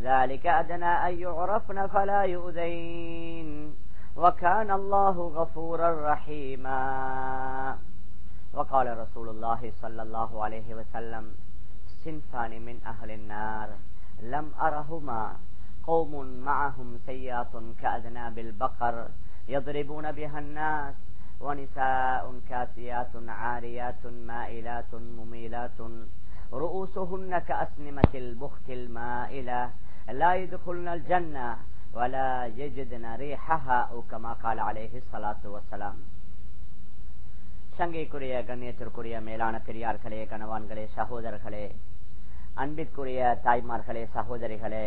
ذلك أدنى أن يعرفن فلا يؤذين. وكان الله غفورا رحيما. وقال رسول الله صلى الله عليه وسلم صنفان من أهل النار لم أرهما. قوم معهم سيات كأذناب البقر يضربون بها الناس. ونساء كاسيات عاريات مائلات مميلات. رؤوسهن كأسنمة البخت المائلة لا يدخلن الجنة ولا يجدن ريحها أو كما قال عليه الصلاة والسلام சங்கைக்குரிய கண்ணியத்திற்குரிய மேலான பெரியார்களே கணவான்களே சகோதரர்களே அன்பிற்குரிய தாய்மார்களே சகோதரிகளே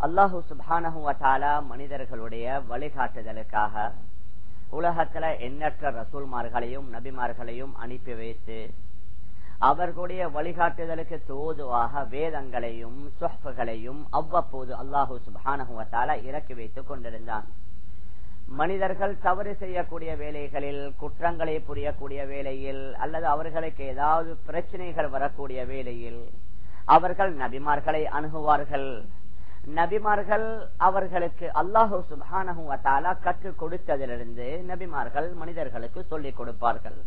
அல்லாஹு சுபானஹுவத்தாலா மனிதர்களுடைய வழிகாட்டுதலுக்காக உலகத்துல எண்ணற்ற ரசூல்மார்களையும் நபிமார்களையும் அனுப்பி வைத்து அவர்களுடைய வழிகாட்டுதலுக்கு தோதுவாக வேதங்களையும் சொஹ்புகளையும் அவ்வப்போது அல்லாஹூ சுபானகுவத்தால இறக்கி வைத்துக் கொண்டிருந்தான். மனிதர்கள் தவறு செய்யக்கூடிய வேலைகளில் குற்றங்களை புரியக்கூடிய வேலையில் அல்லது அவர்களுக்கு ஏதாவது பிரச்சனைகள் வரக்கூடிய வேலையில் அவர்கள் நபிமார்களை அணுகுவார்கள். நபிமார்கள் அவர்களுக்கு அல்லாஹு சுபானகுவத்தாலா கற்றுக் கொடுத்ததிலிருந்து நபிமார்கள் மனிதர்களுக்கு சொல்லிக் கொடுப்பார்கள்.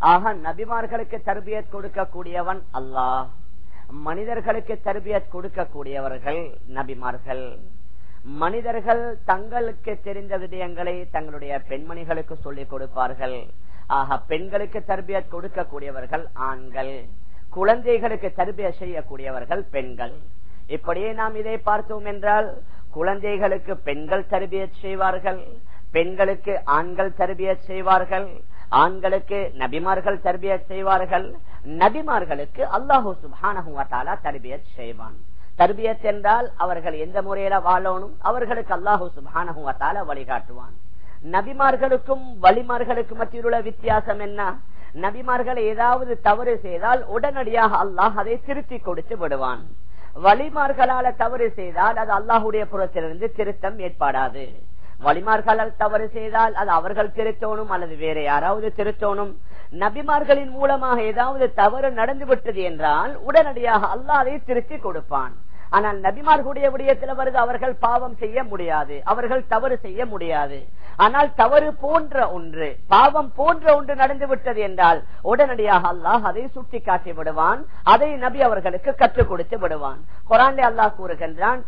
ஆக நபிமார்களுக்கு தர்பியத் கொடுக்கக்கூடியவன் அல்லாஹ். மனிதர்களுக்கு தர்பியத் கொடுக்கக்கூடியவர்கள் நபிமார்கள். மனிதர்கள் தங்களுக்கு தெரிந்த விடயங்களை தங்களுடைய பெண்மணிகளுக்கு சொல்லிக் கொடுப்பார்கள். ஆக பெண்களுக்கு தர்பியத் கொடுக்கக்கூடியவர்கள் ஆண்கள். குழந்தைகளுக்கு தர்பிய செய்யக்கூடியவர்கள் பெண்கள். இப்படியே நாம் இதை பார்த்தோம் என்றால் குழந்தைகளுக்கு பெண்கள் தர்பியத் செய்வார்கள் பெண்களுக்கு ஆண்கள் தர்பியத் செய்வார்கள் ஆண்களுக்கு நபிமார்கள் தர்பியத் செய்வார்கள். நபிமார்களுக்கு அல்லாஹூ சுபானஹாலா தர்பியத் செய்வான். தர்பியத் என்றால் அவர்கள் எந்த முறையில வாழணும்? அவர்களுக்கு அல்லாஹூ சுபானஹுவத்தால வழிகாட்டுவான். நபிமார்களுக்கும் வலிமார்களுக்கும் மத்தியுள்ள வித்தியாசம் என்ன? நபிமார்கள் ஏதாவது தவறு செய்தால் உடனடியாக அல்லாஹ் அதை திருத்தி கொடுத்து விடுவான். வலிமார்களால தவறு செய்தால் அது அல்லாஹுடைய புறத்திலிருந்து திருத்தம் ஏற்படாது. வலிமார்களால் தவறு செய்தால் அது அவர்கள் திருத்தோனும் அல்லது வேற யாராவது திருத்தோனும் நபிமார்களின் மூலமாக ஏதாவது தவறு நடந்து விட்டது என்றால் உடனடியாக அல்லாஹ் திருத்தி கொடுப்பான். ஆனால் நபிமார்களுடைய விடயத்தில் வருது அவர்கள் பாவம் செய்ய முடியாது. அவர்கள் தவறு செய்ய முடியாது. ஆனால் தவறு போன்ற ஒன்று பாவம் போன்ற ஒன்று நடந்து விட்டது என்றால் உடனடியாக அல்லாஹ் அதை சுட்டி காட்டி விடுவான். அதை நபி அவர்களுக்கு கற்றுக் கொடுத்து விடுவான். குரான்ல அல்லாஹ் கூறுகின்றான்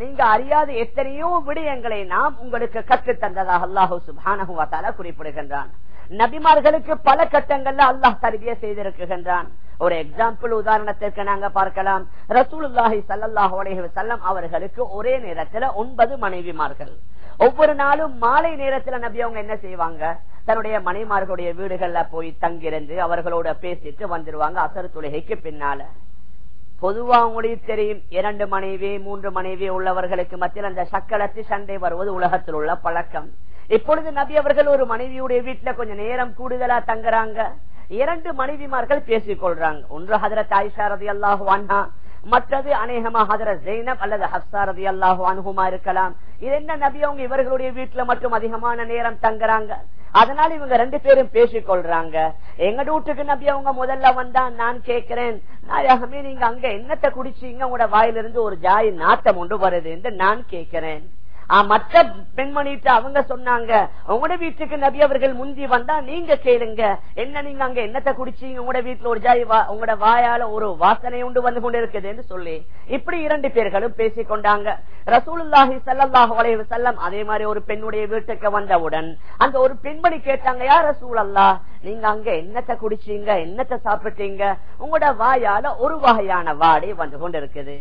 நீங்க அறியாத எத்தனையோ விடயங்களை நாம் உங்களுக்கு கற்றுத் தந்ததாக அல்லாஹூ சுபானஹுவாத்தால குறிப்பிடுகின்றான். நபிமார்களுக்கு பல கட்டங்கள்ல அல்லாஹ் தருவிய செய்திருக்கின்றான். ஒரு எக்ஸாம்பிள் உதாரணத்திற்கு நாங்க பார்க்கலாம். ரசூலுல்லாஹி சல்லாஹூ அலஹி அவர்களுக்கு ஒரே நேரத்துல ஒன்பது மனைவிமார்கள். ஒவ்வொரு நாளும் மாலை நேரத்துல நபி அவங்க என்ன செய்வாங்க? தன்னுடைய மனைமார்களுடைய வீடுகள்ல போய் தங்கிருந்து அவர்களோட பேசிட்டு வந்துருவாங்க அசர் தொழுகைக்கு பின்னால. பொதுவா உங்களுக்கு தெரியும் இரண்டு மனைவி மூன்று மனைவி உள்ளவர்களுக்கு மத்தியில் அந்த சக்கலத்து சண்டை வருவது உலகத்தில் உள்ள பழக்கம். இப்பொழுது நபி அவர்கள் ஒரு மனைவியுடைய வீட்டுல கொஞ்சம் நேரம் கூடுதலா தங்குறாங்க. இரண்டு மனைவிமார்கள் பேசிக் கொள்றாங்க. ஒன்று ஹதரத் ஆயிஷா ரதி அல்லாஹு அண்ணா மற்றது அநேகமா ஹதரத் ஜெய்னப் அல்லது ஹப்சா ரதி அல்லாஹு அனுகுமா இருக்கலாம். இது என்ன நபி அவங்க இவர்களுடைய வீட்டுல மட்டும் அதிகமான நேரம் தங்குறாங்க? அதனால இவங்க ரெண்டு பேரும் பேசிக் கொள்றாங்க. எங்க வீட்டுக்கு நபி அவங்க முதல்ல வந்தா நான் கேட்கிறேன் நாயகமே நீங்க அங்க என்னத்தை குடிச்சீங்க? உங்களோட வாயிலிருந்து ஒரு ஜாய் நாட்டம் ஒன்று வருது என்று நான் கேட்கிறேன் மற்ற பெண்மணிட்டு அவங்க சொன்னாங்க. உங்களோட வீட்டுக்கு நபி அவர்கள் முந்தி வந்தா நீங்க கேளுங்க. என்ன நீங்க அங்க என்னத்தை குடிச்சீங்க? உங்களோட வீட்டுல ஒரு ஜாய் உங்களோட வாயால ஒரு வாசனை உண்டு வந்து கொண்டு இருக்குதுன்னு சொல்லி இப்படி இரண்டு பேர்களும் பேசிக் கொண்டாங்க. ரசூலுல்லாஹி சல்லாஹு அலைஹி செல்லம் அதே மாதிரி ஒரு பெண்ணுடைய வீட்டுக்கு வந்தவுடன் அந்த ஒரு பெண்மணி கேட்டாங்க யார் ரசூல் அல்லா நீங்க அங்க என்னத்தை குடிச்சீங்க? என்னத்தை சாப்பிட்டீங்க? உங்களோட வாயால ஒரு வகையான வாடை வந்து கொண்டு இருக்குது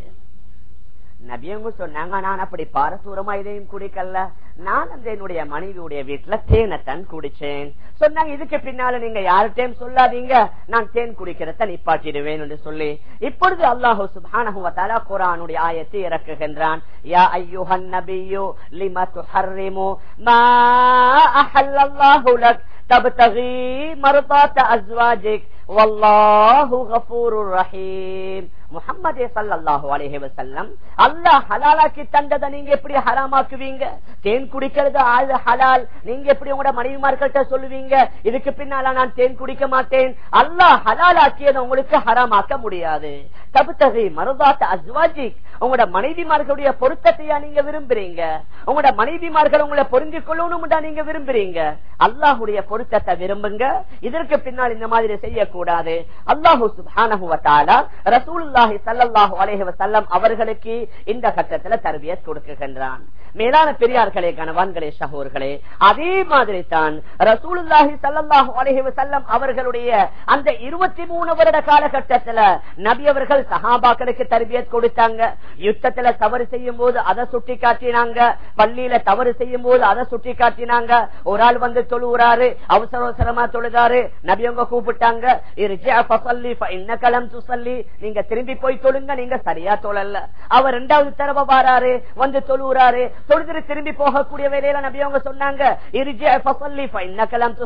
நபியங்க சொன்னாங்க நான் அப்படி பாரசூரமா இதையும் குடிக்கல. நான் என்னுடைய மனைவியுடைய வீட்டுல தேனை தான் குடிச்சேன். சொன்னாங்க இதுக்கு பின்னால நீங்க யார்கிட்டயும் சொல்லாதீங்க. நான் தேன் குடிக்கிறத நிப்பாட்டிடுவேன் என்று சொல்லி இப்பொழுது அல்லாஹு சுபான ஆயத்தை இறக்குகின்றான். யா ஐயோஹன் நபியோ லிம துஹர்ரிமோ மா அஹல்லாஹு லக் தப்தகி மர்தாத் வல்லாஹு கஃபூருர் ரஹீம். முகம்மதே சல்லாஹு அலைஹி வஸல்லம். அல்லாஹ் ஹலாலாக்கி தந்ததை நீங்க எப்படி ஹராமாக்குவீங்க? தேன் குடிக்கிறது அது ஹலால். நீங்க எப்படி உங்களோட மனைவிமார்கள்ட்ட சொல்லுவீங்க? இதுக்கு பின்னால நான் தேன் குடிக்க மாட்டேன். அல்லா ஹலாலாக்கியதை உங்களுக்கு ஹராமாக்க முடியாது. தபுத்தகை மருதாத்த அஸ்வாஜி உங்களோட மனைவிமார்களுடைய பொருத்தத்தையா நீங்க விரும்புறீங்க? உங்களோட மனைவிமார்கள் உங்களை பொருந்தி கொள்ளணும்டா நீங்க விரும்புறீங்க? அல்லாஹுடைய பொருத்தத்தை விரும்புங்க. இதற்கு பின்னால் இந்த மாதிரி செய்யக்கூடாது. அல்லாஹு சுப்ஹானஹு ரசூல்லா ரசூலுல்லாஹி ஸல்லல்லாஹு அலேஹி வசல்லம் அவர்களுக்கு இந்த கட்டத்துல தர்பியத் கொடுக்குகின்றான். மேலான பெரியார்களே கணவான்களே சகோர்களே அதே மாதிரி தான் ரசூலுல்லாஹி ஸல்லல்லாஹு அலைஹி வசல்லம் அவர்களுடைய அந்த 23 வருட காலகட்டத்துல நபி அவர்கள் சஹாபாக்களுக்கு தர்பியத் கொடுத்தாங்க. யுத்தத்துல தவறு செய்யும் போது அதை சுட்டி காட்டினாங்க. பள்ளியில தவறு செய்யும் போது அதை சுட்டி காட்டினாங்க. ஒரு ஆள் வந்து தொழுகிறாரு அவசர அவசரமா தொழுதாரு. நபி அவங்க கூப்பிட்டாங்க "இர்ஜிஅ ஃபஸல்லி ஃபஇன்னக லம் துஸல்லி." நீங்க திரும்பி போய் தொழுங்க நீங்க சரியா தொழல. அவர் இரண்டாவது தடவை வாராரு வந்து தொழுகிறாரு தொழுதுட்டு திரும்பி போகக்கூடிய வேலையில நபி அவங்க சொன்னாங்க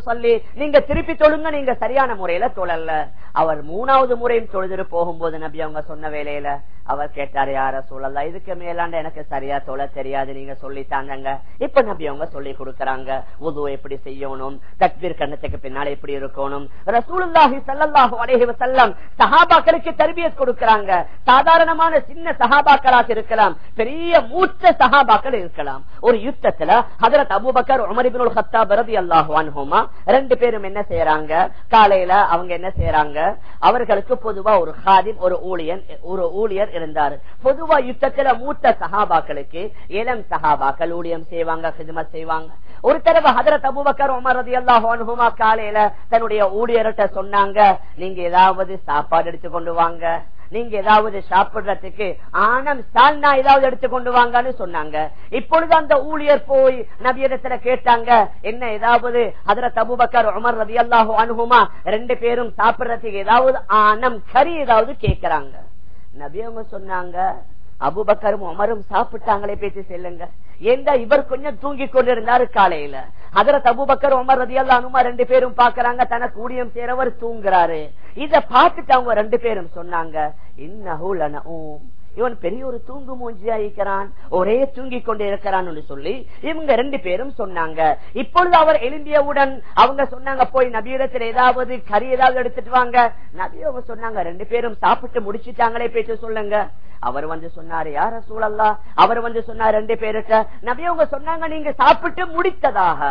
சொல்லி நீங்க திருப்பி தொழுங்க நீங்க சரியான முறையில தொழல. அவர் மூணாவது முறையும் தொழுதுட்டு போகும்போது நபி அவங்க சொன்ன வேலையில அவர் கேட்டாரு யார சூழல்ல இதுக்கு மேலாண்ட எனக்கு சரியா தொழ தெரியாது நீங்க சொல்லித்தாங்க இப்ப நபி அவங்க சொல்லி கொடுக்கறாங்க உது எப்படி செய்யணும்? தக்பீர் கண்ணத்துக்கு பின்னால எப்படி இருக்கணும்? ரசூலுல்லாஹி சல்லாஹு அலேஹி வஸல்லம் சஹாபாக்களுக்கு தர்பியத் இருக்கிறாங்க சாதாரணமான சின்ன சகாபாக்களாக இருக்கலாம் பெரிய மூத்த சகாபாக்கள் இருக்கலாம். ஒரு யுத்தத்துல ஹதரத் அபுபக்கர் உமர் ஹத்தா பரதி ரலியல்லாஹு ரெண்டு பேரும் என்ன செய்யறாங்க காலையில அவங்க என்ன செய்யறாங்க அவர்களுக்கு பொதுவா ஒரு ஹாதிம் ஒரு ஊழியன் ஒரு ஊழியர் இருந்தார். பொதுவா யுத்தத்துல மூத்த சகாபாக்களுக்கு இளம் சகாபாக்கள் ஊழியம் செய்வாங்க ஹிதமத் செய்வாங்க. ஒரு தடவை ஹதரத் அபுபக்கர் உமர் ரலியல்லாஹு அன்ஹுமா காலையில தன்னுடைய ஊழியர்கிட்ட சொன்னாங்க நீங்க ஏதாவது சாப்பாடு எடுத்து கொண்டு வாங்க. நீங்க ஏதாவது சாப்பிடுறதுக்கு ஆனம் சால்னா ஏதாவது எடுத்து கொண்டு வாங்கன்னு சொன்னாங்க. இப்பொழுது அந்த ஊழியர் போய் நபியிடத்துல கேட்டாங்க என்ன ஏதாவது? அதுல தபுபக்கர் உமர் ரவி அல்லாஹு அனுகுமா ரெண்டு பேரும் சாப்பிடுறதுக்கு ஏதாவது ஆனம் கறி ஏதாவது கேட்கிறாங்க நபி அவங்க சொன்னாங்க அபுபக்கரும் உமரும் சாப்பிட்டாங்களே பேசி செல்லுங்க. ஏண்டா இவர் கொஞ்சம் தூங்கி கொண்டிருந்தாரு காலையில? அதுல தபுபக்கர் உமர் ரதியல்லா அனுமா ரெண்டு பேரும் பாக்குறாங்க தனக்கு ஊழியம் சேரவர் தூங்குறாரு. இத பார்த்துட்டு அவங்க ரெண்டு பேரும் சொன்னாங்க இன்னஹூலன இவன் பெரிய ஒரு தூங்கு மூஞ்சியா இருக்கிறான் ஒரே தூங்கி கொண்டு இருக்கிறான் சொல்லி இவங்க ரெண்டு பேரும் சொன்னாங்க. இப்பொழுது அவர் எழும்பியவுடன் அவங்க சொன்னாங்க போய் நபியிடத்தில் ஏதாவது கறி ஏதாவது எடுத்துட்டு வாங்க. நபி அவங்க சொன்னாங்க ரெண்டு பேரும் சாப்பிட்டு முடிச்சுட்டாங்களே பேச்சு சொல்லுங்க. அவர் வந்து சொன்னாரு யார சூழல்லா அவர் வந்து சொன்னார் ரெண்டு பேருக்க. நபி அவங்க சொன்னாங்க நீங்க சாப்பிட்டு முடித்ததாக.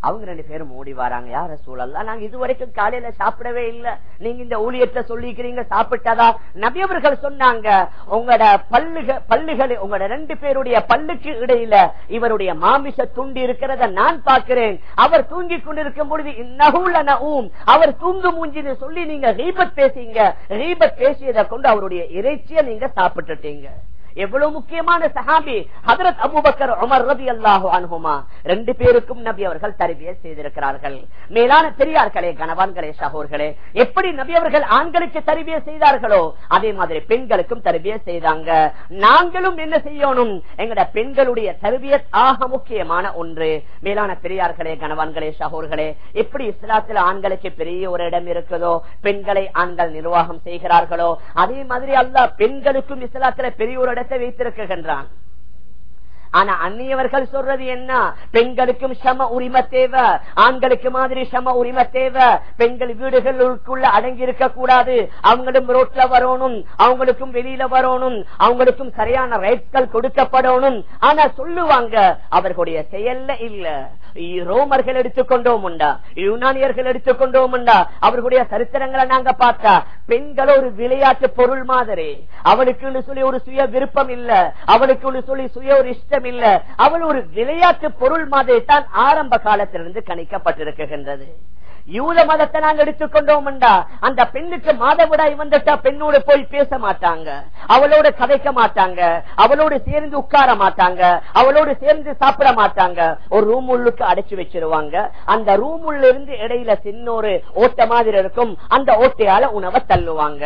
அவங்க ரெண்டு பேரும் ஓடி வராங்க. யார சூழல்ல நாங்க இதுவரைக்கும் காலையில சாப்பிடவே இல்ல. நீங்க இந்த ஊழியத்தை சொல்லிக்கிறீங்க சாப்பிட்டதா? நபியவர்கள் சொன்னாங்க உங்களோட பல்லுக பல்லுகள் உங்களோட ரெண்டு பேருடைய பல்லுக்கு இடையில இவருடைய மாமிச துண்டு இருக்கிறத நான் பார்க்கிறேன். அவர் தூங்கி கொண்டிருக்கும் பொழுது நகுல ஊம் அவர் தூங்கு மூஞ்சின்னு சொல்லி நீங்க ரீபத் பேசிங்க. ரீபத் பேசியதை கொண்டு அவருடைய இறைச்சியை நீங்க சாப்பிட்டுட்டீங்க. எவ்வளவு முக்கியமான சஹாபி ஹதரத் அபுபக்கர் உமர் ரபி அல்லாஹு அனுகுமா ரெண்டு பேருக்கும் நபி அவர்கள் தருவிய செய்திருக்கிறார்கள். மேலான பெரியார்களே கணவான்களே சகோர்களே எப்படி நபி அவர்கள் ஆண்களுக்கு தருவிய செய்தார்களோ அதே மாதிரி பெண்களுக்கும் தருவிய செய்தாங்க. நாங்களும் என்ன செய்யணும்? எங்கட பெண்களுடைய தருவிய ஆக முக்கியமான ஒன்று. மேலான பெரியார்களே கணவான்களே சகோர்களே எப்படி இஸ்லாத்தில் ஆண்களுக்கு பெரிய ஒரு இடம் இருக்குதோ பெண்களை ஆண்கள் நிர்வாகம் செய்கிறார்களோ அதே மாதிரி அல்ல பெண்களுக்கும் இஸ்லாத்துல பெரிய ஒரு இடத்தை வைத்திருக்கின்றான் ஆனா அந்நியவர்கள் சொல்றது என்ன? பெண்களுக்கும் சம உரிமை தேவை. ஆண்களுக்கு மாதிரி சம உரிமை தேவை. பெண்கள் வீடுகளுக்குள்ள அடங்கி இருக்க கூடாது. அவங்களும் ரோட்ல வரணும். அவங்களுக்கும் வெளியில வரணும். அவங்களுக்கும் சரியான ரைட்கள் கொடுக்கப்படணும். ஆனா சொல்லுவாங்க அவர்களுடைய செயல்ல இல்ல. ரோமர்கள் எடுத்துக்கொண்டோம் உண்டா? யுனானியர்கள் எடுத்துக்கொண்டோம் உண்டா? அவர்களுடைய சரித்திரங்களை நாங்க பார்த்தா பெண்கள் ஒரு விளையாட்டு பொருள் மாதிரி. அவளுக்கு சொல்லி ஒரு சுய விருப்பம் இல்ல. அவளுக்கு சொல்லி சுய ஒரு இஷ்டம் இல்ல அவள் ஒரு விளையாட்டு பொருள் மாதிரி தான் ஆரம்ப காலத்திலிருந்து கணிக்கப்பட்டிருக்கின்றது. யூத மதத்தை நாங்க எடுத்துக்கொண்டோம் அந்த பெண்ணுக்கு மாதவிடாய் வந்துட்டா பெண்ணோடு போய் பேச மாட்டாங்க அவளோட கதைக்க மாட்டாங்க அவளோடு சேர்ந்து உட்கார மாட்டாங்க அவளோடு சேர்ந்து சாப்பிட மாட்டாங்க. ஒரு ரூம் உள்ளுக்கு அடைச்சு வச்சிருவாங்க. அந்த ரூம் உள்ள இருந்து இடையில சின்ன ஒரு ஓட்ட மாதிரி இருக்கும். அந்த ஓட்டையால உணவை தள்ளுவாங்க.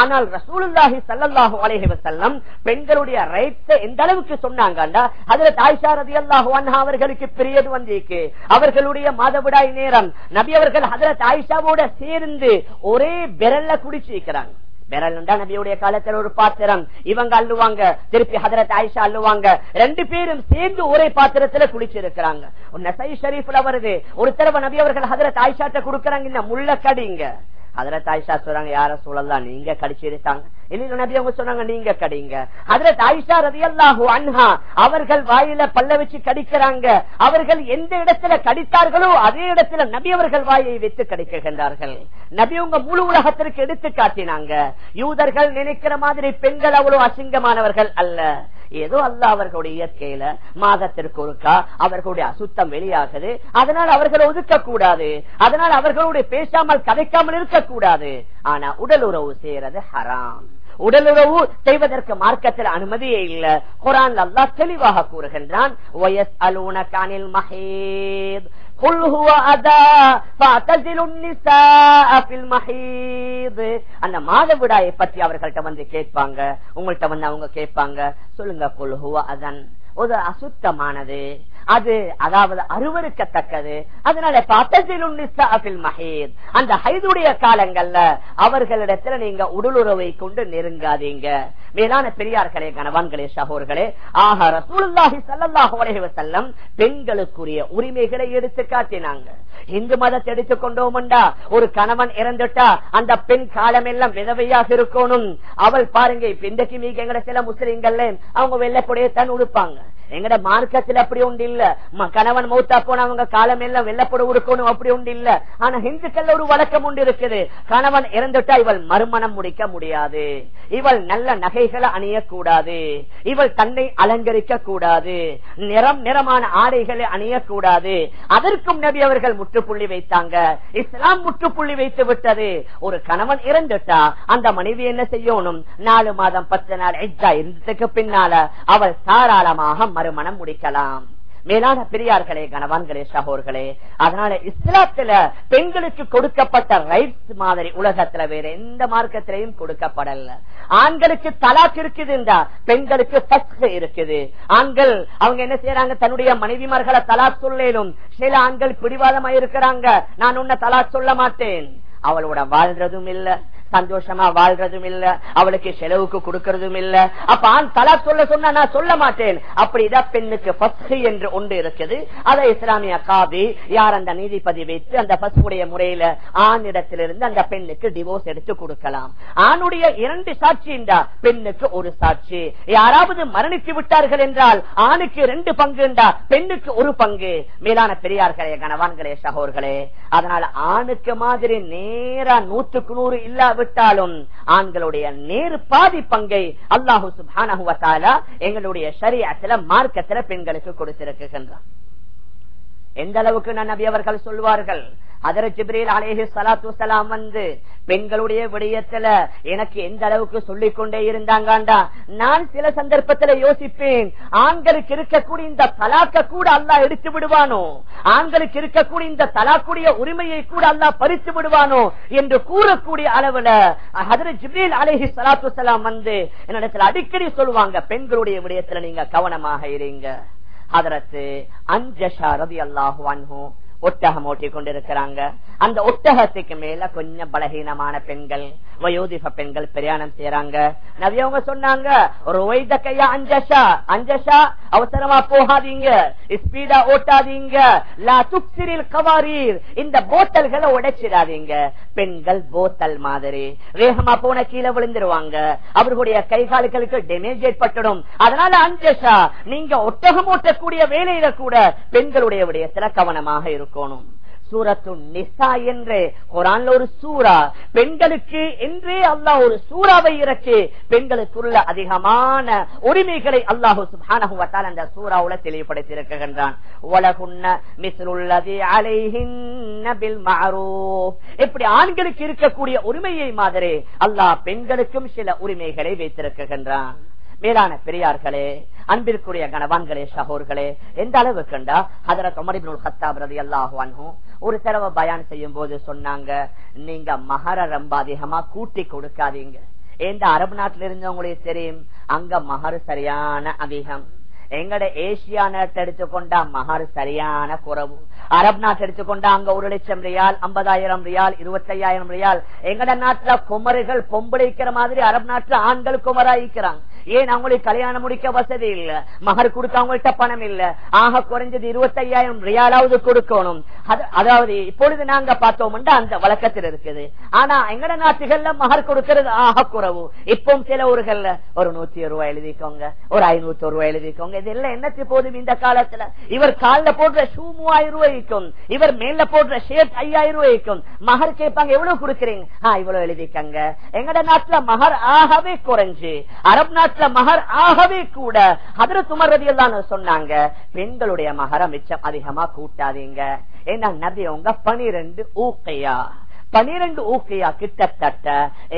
ஆனால் ரசூலுல்லாஹி சல்லாஹூ அலேஹி வசல்லம் பெண்களுடைய ரைட்ஸை எந்த அளவுக்கு சொன்னாங்கண்டா? அதுல ஆயிஷா ரலியல்லாஹு அன்ஹா அவர்களுக்கு பிரியது வந்திருக்கு. அவர்களுடைய மாதவிடாய் நேரம். நபி அவர்கள் அதுல தாய்ஷாவோட சேர்ந்து ஒரே பெரல்ல குடிச்சிருக்கிறாங்க. பெரல் நபியுடைய காலத்துல ஒரு பாத்திரம். இவங்க அள்ளுவாங்க. திருப்பி ஹதரத் ஆயிஷா அள்ளுவாங்க. ரெண்டு பேரும் சேர்ந்து ஒரே பாத்திரத்துல குளிச்சிருக்கிறாங்க. நசை ஷரீஃப்ல வருது ஒரு தடவை நபி அவர்கள் ஹதரத் ஆயிஷாட்ட கொடுக்கறாங்க. இந்த முள்ள கடிங்க அதுல தாயிஷா சொல்றாங்க யார சூழல்லாம் நீங்க கடிச்சிருக்காங்க இல்ல நபி அவங்க சொன்னாங்க நீங்க கடிங்க. அதுல தாயிஷா ரதியல்லாஹு அன்ஹா அவர்கள் வாயில பல்ல வச்சு கடிக்கிறாங்க. அவர்கள் எந்த இடத்துல கடித்தார்களோ அதே இடத்துல நபி அவர்கள் வாயை வைத்து கடிக்கின்றார்கள் நபி உங்க முழு உலகத்திற்கு எடுத்து காட்டினாங்க யூதர்கள் நினைக்கிற மாதிரி பெண்கள் அவ்வளவு அசிங்கமானவர்கள் அல்ல. ஏதோ அல்ல அவர்களுடைய இயற்கையில மாதத்திற்கு ஒருக்கா அவர்களுடைய அசுத்தம் வெளியாகுது. அதனால் அவர்களை ஒதுக்க கூடாது அதனால் அவர்களுடைய பேசாமல் கதைக்காமல் இருக்கக்கூடாது. ஆனா உடல் உறவு செய்யறது ஹராம். உடலுறவு செய்வதற்கு மார்க்கத்தில் அனுமதியே இல்ல. குரான் அல்லாஹ் தெளிவாக கூறுகின்றான் வயஸ் அலூன கானில் மஹேத். قل هو أذى فاعتزلوا النساء في المحيض அந்த மாதவிடாயை பற்றி அவர்கள்ட்ட வந்து கேட்பாங்க உங்கள்ட்ட வந்து அவங்க கேட்பாங்க சொல்லுங்க குல் ஹுவ அதன் ஒரு அசுத்தமானது அது அதாவது அருவருக்கத்தக்கது. அதனால மஹீத். அந்த ஹைதுடைய காலங்கள்ல அவர்களிடத்துல நீங்க உடலுறவை கொண்டு நெருங்காதீங்க. மேலான பெரியார்களே கணவான்களே சகோர்களே ஆக ரசூலுல்லாஹி ஸல்லல்லாஹு அலைஹி பெண்களுக்குரிய உரிமைகளை எடுத்து காட்டினாங்க. இந்து மதத்தை எடுத்துக்கொண்டோம்டா ஒரு கணவன் இறந்துட்டா அந்த பெண் காலம் எல்லாம் விதவையாக இருக்கணும். அவள் பாருங்க இப்ப இன்றைக்கு மீக எங்களை சில முஸ்லீம்கள் அவங்க வெள்ளக்கூடிய தான் உடுப்பாங்க. எங்கட மார்க்கத்தில் அப்படி உண்டு இல்ல. கணவன் மௌத்தா போனவங்க காலம் எல்லாம் வெள்ளப்பட உடுக்கணும் அப்படி உண்டு இல்ல. ஆனா ஹிந்துக்கள் ஒரு வழக்கம் உண்டு இருக்குது. கணவன் இறந்துட்டா இவள் மறுமணம் முடிக்க முடியாது. இவள் நல்ல நகைகளை அணியக்கூடாது. இவள் தன்னை அலங்கரிக்க கூடாது நிறம் நிறமான ஆடைகளை அணியக்கூடாது. அதற்கும் நபி அவர்கள் முற்றுப்புள்ளி வைத்தாங்க. இஸ்லாம் முற்றுப்புள்ளி வைத்து விட்டது. ஒரு கணவன் இறந்துட்டா அந்த மனைவி என்ன செய்யணும்? நாலு மாதம் பத்து நாள் எஜ்ஜா இருந்ததுக்கு பின்னால அவள் தாராளமாக மறுமணம் முடிக்கலாம். மேலான பெரியார்களே கணவான்களே சகோர்களே அதனால இஸ்லாத்துல பெண்களுக்கு கொடுக்கப்பட்ட ரைட்ஸ் மாதிரி உலகத்துல வேற எந்த மார்க்கத்திலையும் கொடுக்கப்படல. ஆண்களுக்கு தலாக் என்றா பெண்களுக்கு இருக்குது. ஆண்கள் அவங்க என்ன செய்யறாங்க தன்னுடைய மனைவிமார்களை தலாக் சொல்லும் சில ஆண்கள் பிடிவாதமா இருக்கிறாங்க நான் உன்னை தலாக் சொல்ல மாட்டேன். அவளோட வாழ்றதும் இல்ல. சந்தோஷமா வாழ்றதும் இல்ல அவளுக்கு செலவுக்கு கொடுக்கறதும் இல்ல அப்ப ஆண் தலா சொல்ல சொன்னா நான் சொல்ல மாட்டேன். அப்படிதான் பெண்ணுக்கு என்று ஒன்று இருக்குது. அதை இஸ்லாமிய காபி யார் அந்த நீதிபதி வைத்து அந்த பசுடைய முறையில ஆணிடத்திலிருந்து அந்த பெண்ணுக்கு டிவோர்ஸ் எடுத்து கொடுக்கலாம். ஆணுடைய இரண்டு சாட்சி என்றா பெண்ணுக்கு ஒரு சாட்சி. யாராவது மரணித்து விட்டார்கள் என்றால் ஆணுக்கு ரெண்டு பங்கு என்றா பெண்ணுக்கு ஒரு பங்கு. மேலான பெரியார்களே கணவான்களே சகோர்களே அதனால ஆணுக்கு மாதிரி நேரா நூற்றுக்கு நூறு இல்லாத இல்லாவிட்டாலும் ஆண்களுடைய நேரு பாதி பங்கை அல்லாஹு சுபானா எங்களுடைய சரியத்துல மார்க்கத்துல பெண்களுக்கு கொடுத்திருக்கின்றான் எந்த அளவுக்கு நான் நபி அவர்கள் சொல்வார்கள்? அதர ஜிப்ரீல் அலேஹி சலாத்து சலாம் வந்து பெண்களுடைய விடயத்துல எனக்கு எந்த அளவுக்கு சொல்லிக் கொண்டே இருந்தாங்கண்டா? நான் சில சந்தர்ப்பத்துல யோசிப்பேன். ஆண்களுக்கு இருக்கக்கூடிய இந்த தலாக்க கூட அல்லா எடுத்து விடுவானோ? ஆண்களுக்கு இருக்கக்கூடிய இந்த தலாக்குடைய உரிமையை கூட அல்லா பறித்து விடுவானோ? என்று கூறக்கூடிய அளவுல அதர ஜிப்ரீல் அலேஹி சலாத்து சலாம் வந்து என்னிடத்துல அடிக்கடி சொல்லுவாங்க பெண்களுடைய விடயத்துல நீங்க கவனமாக இருங்க. அதரத்து அஞ்சஷா ரதி அல்லாஹு ஒட்டகம் ஓட்டி கொண்டிருக்கிறாங்க. அந்த ஒட்டகத்துக்கு மேல கொஞ்சம் பலகீனமான பெண்கள் வயோதிக பெண்கள் பிரயாணம் செய்யறாங்க நவியவங்க சொன்னாங்க கையா அஞ்சஷா அஞ்சஷா அவசரமா போகாதீங்க ஸ்பீடா ஓட்டாதீங்க லா கவாரீர் இந்த போத்தல்களை உடைச்சிடாதீங்க. பெண்கள் போத்தல் மாதிரி வேகமா போன கீழே விழுந்துருவாங்க. அவர்களுடைய கை கால்களுக்கு டேமேஜ் ஏற்பட்டுடும். அதனால அஞ்சஷா நீங்க ஒட்டகம் ஓட்டக்கூடிய வேலையில கூட பெண்களுடைய விடயத்துல கவனமாக இருக்கும் இருக்கணும். சூரத்து நிசா என்று குரான்ல ஒரு சூறா. பெண்களுக்கு என்றே அல்லாஹ் ஒரு சூறாவை இறக்கி பெண்களுக்குள்ள அதிகமான உரிமைகளை அல்லாஹு சுபானகுவத்தால் அந்த சூறாவுல தெளிவுபடுத்தி இருக்கின்றான் உலகுன்ன மிசிலுள்ளது அலை பில் மாறோ இப்படி ஆண்களுக்கு இருக்கக்கூடிய உரிமையை மாதிரி அல்லாஹ் பெண்களுக்கும் சில உரிமைகளை வைத்திருக்கின்றான். மேலான பெரியார்களே அன்பிற்குரிய கணவான்களே சகோர்களே எந்த அளவு கண்டா அதர தொமரிபுல் ஹத்தாப் ரதி அல்லாஹுவான்ஹும் ஒரு தடவை பயான் செய்யும் போது சொன்னாங்க நீங்க மகர ரொம்ப அதிகமா கூட்டி கொடுக்காதீங்க. எந்த அரபு நாட்டில இருந்தவங்களுக்கு தெரியும் அங்க மகர் சரியான அதிகம். எங்கட ஏசியா நாட்டை எடுத்துக்கொண்டா மகர் சரியான குறவு. அரபு நாட்டு எடுத்துக்கொண்டா அங்க ஒரு லட்சம் ரியால் ஐம்பதாயிரம் ரியால் இருபத்தையாயிரம் ரியால். எங்கட நாட்டுல குமரிகள் பொம்பளைக்கிற மாதிரி அரபு நாட்டுல ஆண்கள் குமராயிக்கிறாங்க. ஏன் அவங்களுக்கு கல்யாணம் முடிக்க வசதி இல்ல? மகர் கொடுக்க அவங்கள்ட்ட பணம் இல்ல. ஆக குறைஞ்சது இருபத்தையாயிரம் ரியாலாவது கொடுக்கணும். அதாவது இப்பொழுது நாங்க பார்த்தோம்னா அந்த வழக்கத்தில் இருக்குது. ஆனா எங்கட நாட்டுகள்ல மகர் கொடுக்கிறது ஆக குறவு. இப்போ சில ஊர்கள்ல ஒரு நூத்தி ரூபாய் எழுதிக்கோங்க ஒரு ஐநூத்தி ரூபாய் எழுதிக்கோங்க. இதெல்லாம் என்னத்து போதும் இந்த காலத்துல? இவர் காலில் போடுற ஷூ மூவாயிரம் ரூபாய்க்கும் இவர் மேல போடுற ஷேர்ட் ஐயாயிரம் ரூபாய்க்கும் மகர் கேட்பாங்க எவ்வளவு கொடுக்குறீங்க? இவ்வளவு எழுதிக்கங்க. எங்கட நாட்டுல மகர் ஆகவே குறைஞ்சு. அரபு நாட்டுல மகர் ஆகவே கூட. அதுல துமர்றது எல்லாம் சொன்னாங்க பெண்களுடைய மகரம் மிச்சம் அதிகமா கூட்டாதீங்க. ஏன்னா நபி உங்க பனிரெண்டு ஊக்கையா? பனிரெண்டு ஊக்கையா கிட்டத்தட்ட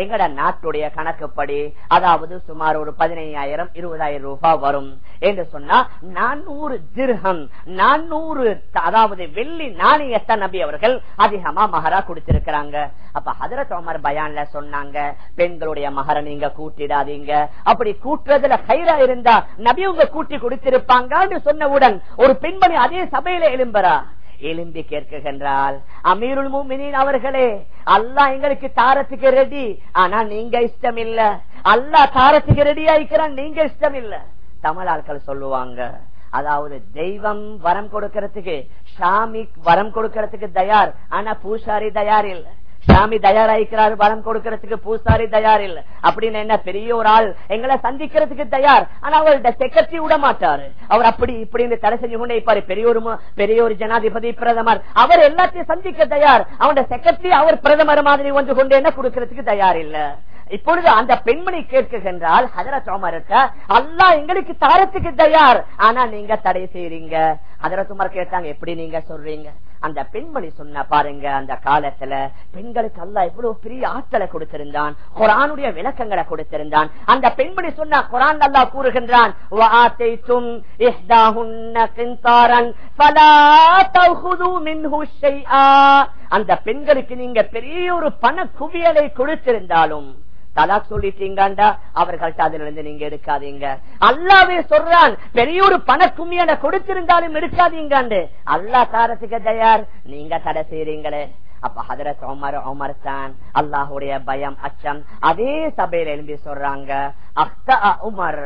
எங்கட நாட்டுடைய கணக்குப்படி அதாவது சுமார் ஒரு பதினையாயிரம் இருபதாயிரம் ரூபாய் வரும். என்று சொன்னா நானூறு திர்ஹம் நானூறு அதாவது வெள்ளி நாணயத்தை நபி அவர்கள் அதிகமா மகரா கொடுத்திருக்கிறாங்க அப்ப ஹதரத் உமர் பயான்ல சொன்னாங்க பெண்களுடைய மகரை நீங்க கூட்டிடாதீங்க. அப்படி கூட்டுறதுல கைரா இருந்தா நபி உங்க கூட்டி கொடுத்திருப்பாங்க சொன்னவுடன் ஒரு பெண்மணி அதே சபையில எழும்புறா. எழும்பி கேட்கின்றால் அமீருல் மூமினின் அவர்களே அல்லா எங்களுக்கு தாரத்துக்கு ரெடி ஆனா நீங்க இஷ்டம் இல்ல அல்லா தாரத்துக்கு ரெடி ஆயிக்கிறான் நீங்க இஷ்டம் இல்ல தமிழ் ஆட்கள் சொல்லுவாங்க அதாவது தெய்வம் வரம் கொடுக்கறதுக்கு சாமி வரம் கொடுக்கறதுக்கு தயார். ஆனா பூசாரி தயார் இல்லை. சாமி தயாராயிக்கிறார் பலம் கொடுக்கறதுக்கு பூசாரி தயார் இல்ல. அப்படின்னு என்ன பெரிய ஒரு ஆள் எங்களை சந்திக்கிறதுக்கு தயார். ஆனா அவர்கிட்ட செக்ரட்டரி விட மாட்டாரு. அவர் அப்படி இப்படின்னு தடை செஞ்சு கொண்டே இருப்பாரு. பெரிய ஒரு பெரிய ஒரு ஜனாதிபதி பிரதமர். அவர் எல்லாத்தையும் சந்திக்க தயார். அவனோட செக்ரட்டரி அவர் பிரதமர் மாதிரி வந்து கொண்டு என்ன கொடுக்கறதுக்கு தயார் இல்ல. இப்பொழுது அந்த பெண்மணி கேட்குகின்றால் ஹதரத் உமர்கிட்ட அல்லா எங்களுக்கு தாரத்துக்கு தயார். ஆனா நீங்க தடை செய்யறீங்க ஹதரத் கேட்டாங்க எப்படி நீங்க சொல்றீங்க? அந்த பெண்மணி சொன்ன பாருங்க அந்த காலத்துல பெண்களுக்கு அல்ல எவ்வளவு பெரிய ஆற்றலை கொடுத்திருந்தான் குரானுடைய விளக்கங்களை கொடுத்திருந்தான். அந்த பெண்மணி சொன்ன குரான் அல்லா கூறுகின்றான் அந்த பெண்களுக்கு நீங்க பெரிய ஒரு பண குவியலை கொடுத்திருந்தாலும் தலாக் சொல்லிட்டீங்கண்டா அவர்கள்ட்ட அதுல இருந்து நீங்க எடுக்காதீங்க. அல்லாவே சொல்றான் பெரிய ஒரு பண கும்மியான கொடுத்திருந்தாலும் எடுக்காதீங்க அல்லா தாரத்துக்கு தயார் நீங்க தடை செய்றீங்களே. அப்ப ஹதரத் உமர் உமர் தான் அல்லாஹுடைய பயம் அச்சம். அதே சபையில எழும்பி சொல்றாங்க உமர்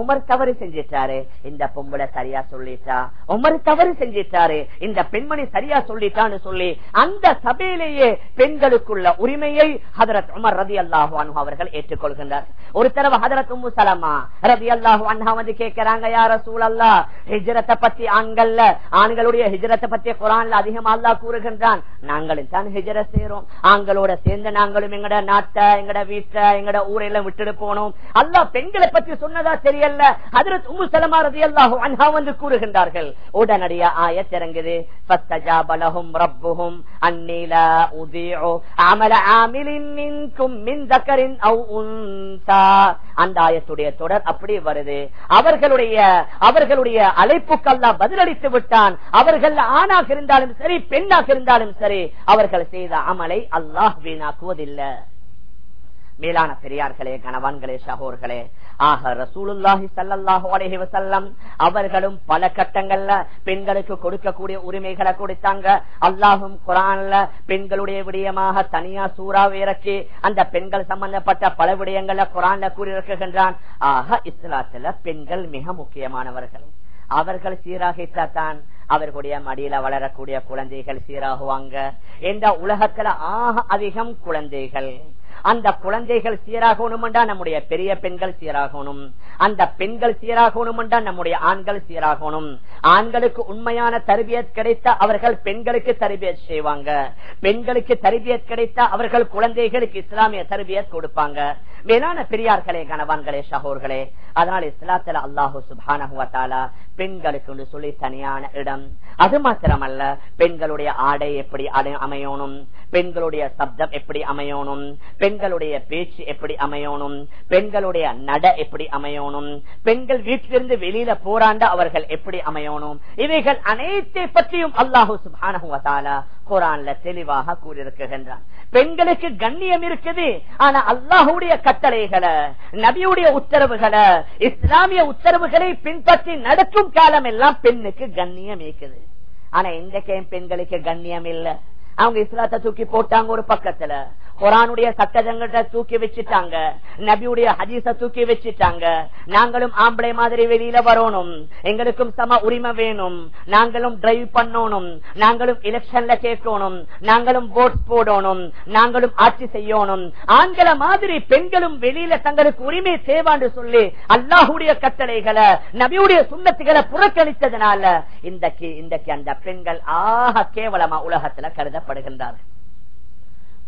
உமர் தவறு செஞ்சிட்டாரு. இந்த பொம்பளை சரியா சொல்லிட்டா? உமர் தவறு செஞ்சிட்டாரு. இந்த பெண்மணி சரியா சொல்லிட்டான்னு சொல்லி அந்த சபையிலேயே பெண்களுக்குள்ள உரிமையை ஹதரத் உமர் ரதி அல்லாஹு அன்ஹு அவர்கள் ஏற்றுக்கொள்கின்றார். ஒரு தடவை ஹதரத் உம்மு சலமா ரதி அல்லாஹு அன்ஹா வந்து கேட்கிறாங்க யார சூழல்லா ஹிஜரத்தை பத்தி ஆண்கள்ல ஆண்களுடைய ஹிஜரத்தை பத்தி குரான்ல அதிகமா அல்லா கூறுகின்றான். நாங்களும் தான் ஹிஜர சேரும் ஆண்களோட சேர்ந்து நாங்களும் எங்கட நாட்டை எங்கட வீட்டை எங்கட ஊரெல்லாம் விட்டுட்டு போனோம். அல்லா பெண்களை பத்தி சொன்னதா தெரியும் அல்ல அதரத் உம்மு சலமா ரதி அல்லாஹு அன்ஹா வந்து கூறுகின்றார்கள். உடனடியா ஆயத் இறங்குது. பஸ்தஜாபலஹும் ரப்புஹும். அன்னிலா உதியோ அமல ஆமிலின் மின்கும் மின் தக்கரின் அவ் உன்சா. அந்த ஆயத்துடைய தொடர் அப்படி வருது. அவர்களுடைய அவர்களுடைய அழைப்புக்கெல்லாம் பதிலளித்து விட்டான். அவர்கள் ஆணாக இருந்தாலும் சரி பெண்ணாக இருந்தாலும் சரி அவர்கள் செய்த அமலை அல்லாஹ் வீணாக்குவதில்லை. மேலான பெரியார்களே கணவான்களே சகோர்களே. ஆக ரசூலுல்லாஹி சல்லாஹூ அலஹி வசல்லம் அவர்களும் பல கட்டங்கள்ல பெண்களுக்கு கொடுக்கக்கூடிய உரிமைகளை கொடுத்தாங்க. அல்லாஹும் குரான்ல பெண்களுடைய விடயமாக தனியா சூறாவை இறக்கி அந்த பெண்கள் சம்பந்தப்பட்ட பல விடயங்கள்ல குரான்ல கூறியிருக்கின்றான். ஆக இஸ்லாத்துல பெண்கள் மிக முக்கியமானவர்கள். அவர்கள் சீராகித்தான் அவர்களுடைய மடியில வளரக்கூடிய குழந்தைகள் சீராகுவாங்க. என்ற உலகத்துல ஆக அதிகம் குழந்தைகள். அந்த குழந்தைகள் சீராகணும்டா நம்முடைய பெரிய பெண்கள் சீராகணும். அந்த பெண்கள் சீராகணும்டா நம்முடைய ஆண்கள் சீராகணும். ஆண்களுக்கு உண்மையான தருவியத் கிடைத்த அவர்கள் பெண்களுக்கு தருவியத் செய்வாங்க. பெண்களுக்கு தருவியத் கிடைத்த அவர்கள் குழந்தைகளுக்கு இஸ்லாமிய தருவியத் கொடுப்பாங்க. மேலான பெரியார்களே கணவான்களே சகோர்களே அதனால் இஸ்லாத்துல அல்லாஹு சுபானா பெண்களுக்கு சொல்லி தனியான இடம். அது மாத்திரமல்ல பெண்களுடைய ஆடை எப்படி அமையணும்? பெண்களுடைய சப்தம் எப்படி அமையணும்? பெண் பெண்களுடைய பேச்சு எப்படி அமையணும்? பெண்களுடைய நட எப்படி அமையணும்? பெண்கள் வீட்டிலிருந்து வெளியில போராண்ட அவர்கள் எப்படி அமையணும்? இவைகள் அனைத்தை பற்றியும் அல்லாஹு சுபானகுவத்தாலா குரான்ல தெளிவாக கூறியிருக்கின்றான். பெண்களுக்கு கண்ணியம் இருக்குது ஆனா அல்லாஹுடைய கட்டளைகளை நபியுடைய உத்தரவுகளை இஸ்லாமிய உத்தரவுகளை பின்பற்றி நடக்கும் காலம் எல்லாம் பெண்ணுக்கு கண்ணியம் இருக்குது. ஆனா எங்க கேம் பெண்களுக்கு கண்ணியம் இல்ல. அவங்க இஸ்லாத்தை தூக்கி போட்டாங்க ஒரு பக்கத்துல. குரானுடைய சட்டஜங்கள்ட்ட தூக்கி வச்சுட்டாங்க. நபியுடைய ஹதீச தூக்கி வச்சுட்டாங்க. நாங்களும் ஆம்பளை மாதிரி வெளியில வரணும். எங்களுக்கும் சம உரிமை வேணும். நாங்களும் டிரைவ் பண்ணணும். நாங்களும் எலெக்ஷன்ல கேட்கணும். நாங்களும் ஓட் போடணும். நாங்களும் ஆட்சி செய்யணும். ஆண்களை மாதிரி பெண்களும் வெளியில தங்களுக்கு உரிமை தேவான்னு சொல்லி அல்லாஹுடைய கட்டளைகளை நபியுடைய சுண்ணத்துகளை புறக்கணித்ததுனால இன்றைக்கு இன்றைக்கு அந்த பெண்கள் ஆக கேவலமா உலகத்துல கருதப்படுகின்றார்கள்.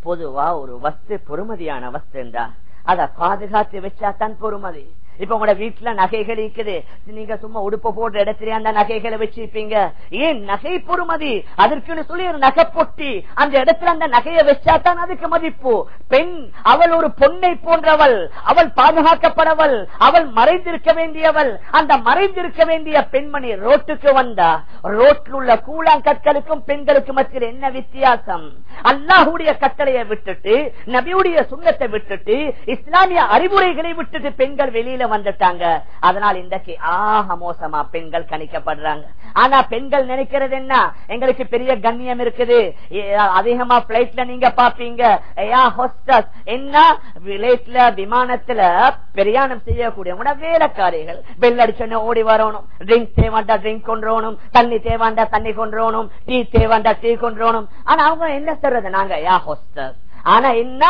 பொதுவா ஒரு வஸ்து பொறுமதியான வஸ்து என்றா அத பாதுகாத்து வச்சா தான் பொறுமதி. இப்ப உங்களோட வீட்டுல நகைகள் இருக்குது. நீங்க சும்மா உடுப்பு போடுற இடத்துல அந்த நகைகளை வச்சிருப்பீங்க. ஏன் நகை பொறுமதி? அதற்குன்னு சொல்லி ஒரு நகை பொட்டி. அந்த இடத்துல அந்த நகையை வச்சா தான் அதுக்கு மதிப்பு. பெண் அவள் ஒரு பொண்ணை போன்றவள். அவள் பாதுகாக்கப்படவள். அவள் மறைந்திருக்க வேண்டியவள். அந்த மறைந்திருக்க வேண்டிய பெண்மணி ரோட்டுக்கு வந்தா ரோட்டில் உள்ள கூழாங்கற்களுக்கும் பெண்களுக்கு மத்தியில் என்ன வித்தியாசம்? அல்லாஹுடைய கட்டளையை விட்டுட்டு நபியுடைய சுண்ணத்தை விட்டுட்டு இஸ்லாமிய அறிவுரைகளை விட்டுட்டு பெண்கள் வெளியில வந்துட்டாங்க. அதனால் இன்றைக்கு ஆக மோசமா பெண்கள் கணிக்கப்படுறாங்க. ஆனா பெண்கள் நினைக்கிறது என்ன? எங்களுக்கு பெரிய கண்ணியம் இருக்குது. அதிகமா பிளைட்ல நீங்க பாப்பீங்க என்ன? பிளைட்ல விமானத்துல பிரயாணம் செய்யக்கூடியவங்க வேலைக்காரிகள். பெல் அடிச்சோன்னு ஓடி வரணும். ட்ரிங்க் தேவாண்டா ட்ரிங்க் கொண்டுறோணும் தண்ணி தேவாண்டா தண்ணி கொண்டுறோணும் டீ தேவாண்டா டீ கொண்டுறோணும் ஆனா அவங்க என்ன சொல்றது? நாங்க யா ஹோஸ்டர்ஸ் ஆனா என்ன?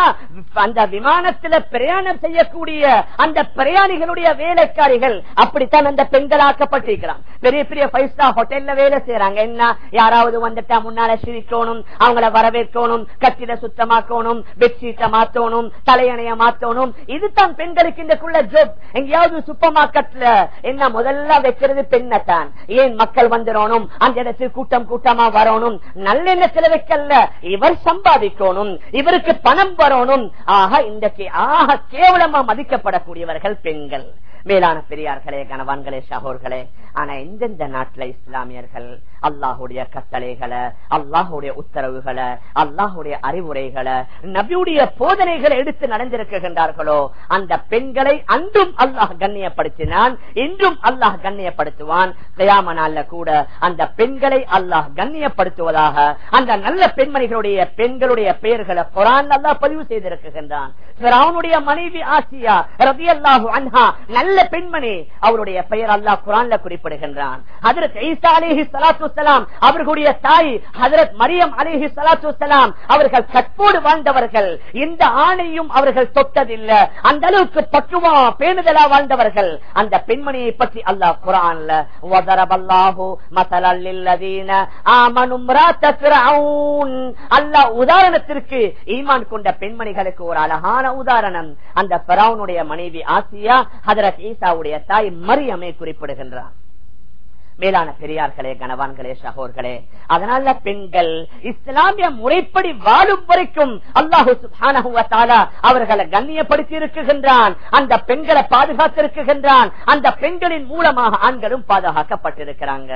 அந்த விமானத்துல பிரயாணம் செய்யக்கூடிய அந்த பிரயாணிகளுடைய வேலைக்காரிகள் அப்படித்தான் அந்த பெண்கள் ஆக்கப்பட்டிருக்கிறான் பெரிய பெரிய ஃபைவ் ஸ்டார் ஹோட்டல்ல வேலை செய்யறாங்க என்ன? யாராவது வந்துட்டா முன்னால சிரிக்கணும் அவங்கள வரவேற்கணும் கட்டிட சுத்தமாக்கணும் பெட்ஷீட்டை மாத்தணும் தலையணைய மாத்தணும். இதுதான் பெண்களுக்கு இந்தக்குள்ள ஜோப் எங்கேயாவது சூப்பர் மார்க்கெட்ல என்ன? முதல்ல வைக்கிறது பெண்ணத்தான். ஏன் மக்கள் வந்துடணும்? அந்த இடத்துக்கு கூட்டம் கூட்டமா வரணும். நல்லெண்ணத்துல வைக்கல இவர் சம்பாதிக்கணும். இவருக்கு பணம் வரணும். ஆக இன்றைக்கு ஆக கேவலமா மதிக்கப்படக்கூடியவர்கள் பெண்கள். மேலான பெரியார்களே கணவான்களே சகோர்களே ஆனா எந்தெந்த நாட்டுல இஸ்லாமியர்கள் அல்லாஹுடைய கட்டளைகளை அல்லாஹுடைய உத்தரவுகளை அல்லாஹுடைய அறிவுரைகளை நபியுடைய போதனைகளை எடுத்து நடந்திருக்கின்றார்களோ அந்த பெண்களை அன்றும் அல்லாஹ் கண்ணியப்படுத்தினான் இன்றும் அல்லாஹ் கண்ணியப்படுத்துவான். கயாமனால கூட அந்த பெண்களை அல்லாஹ் கண்ணியப்படுத்துவதாக அந்த நல்ல பெண்மணிகளுடைய பெண்களுடைய பெயர்களை குரான் அல்லாஹ் பதிவு செய்திருக்கின்றான். மனைவி ஆசியா ரவி அல்லாஹு அன்ஹா நல்ல நல்ல பெண்மணி. அவருடைய பெயர் அல்லாஹ் குரான்ல குறிப்பிடுகின்றான். அதற்கு ஈசா அலிஹி சலாத்து சலாம் அவர்களுடைய தாய் ஹதரத் மரியம் அலிஹி சலாத்து சலாம் அவர்கள் கற்போடு வாழ்ந்தவர்கள். இந்த ஆணையும் அவர்கள் தொட்டதில்லை. அந்த அளவுக்கு பக்குவா பேணுதலா வாழ்ந்தவர்கள். அந்த பெண்மணியை பற்றி அல்லாஹ் குரான்ல வதரபல்லாஹு அல்லாஹ் உதாரணத்திற்கு ஈமான் கொண்ட பெண்மணிகளுக்கு ஒரு அழகான உதாரணம். அந்த பராவுனுடைய மனைவி ஆசியா ஹதரத் ஈசாவுடைய தாய் மரியமை குறிப்பிடுகின்றார். மேலான பெரியார்களே கணவான்களே சகோர்களே அதனால பெண்கள் இஸ்லாமிய முறைப்படி வாழும் வரைக்கும் அல்லாஹு சுபான அவர்களை கண்ணியப்படுத்தி இருக்குகின்றான் அந்த பெண்களை பாதுகாத்திருக்குகின்றான் அந்த பெண்களின் மூலமாக ஆண்களும் பாதுகாக்கப்பட்டிருக்கிறாங்க.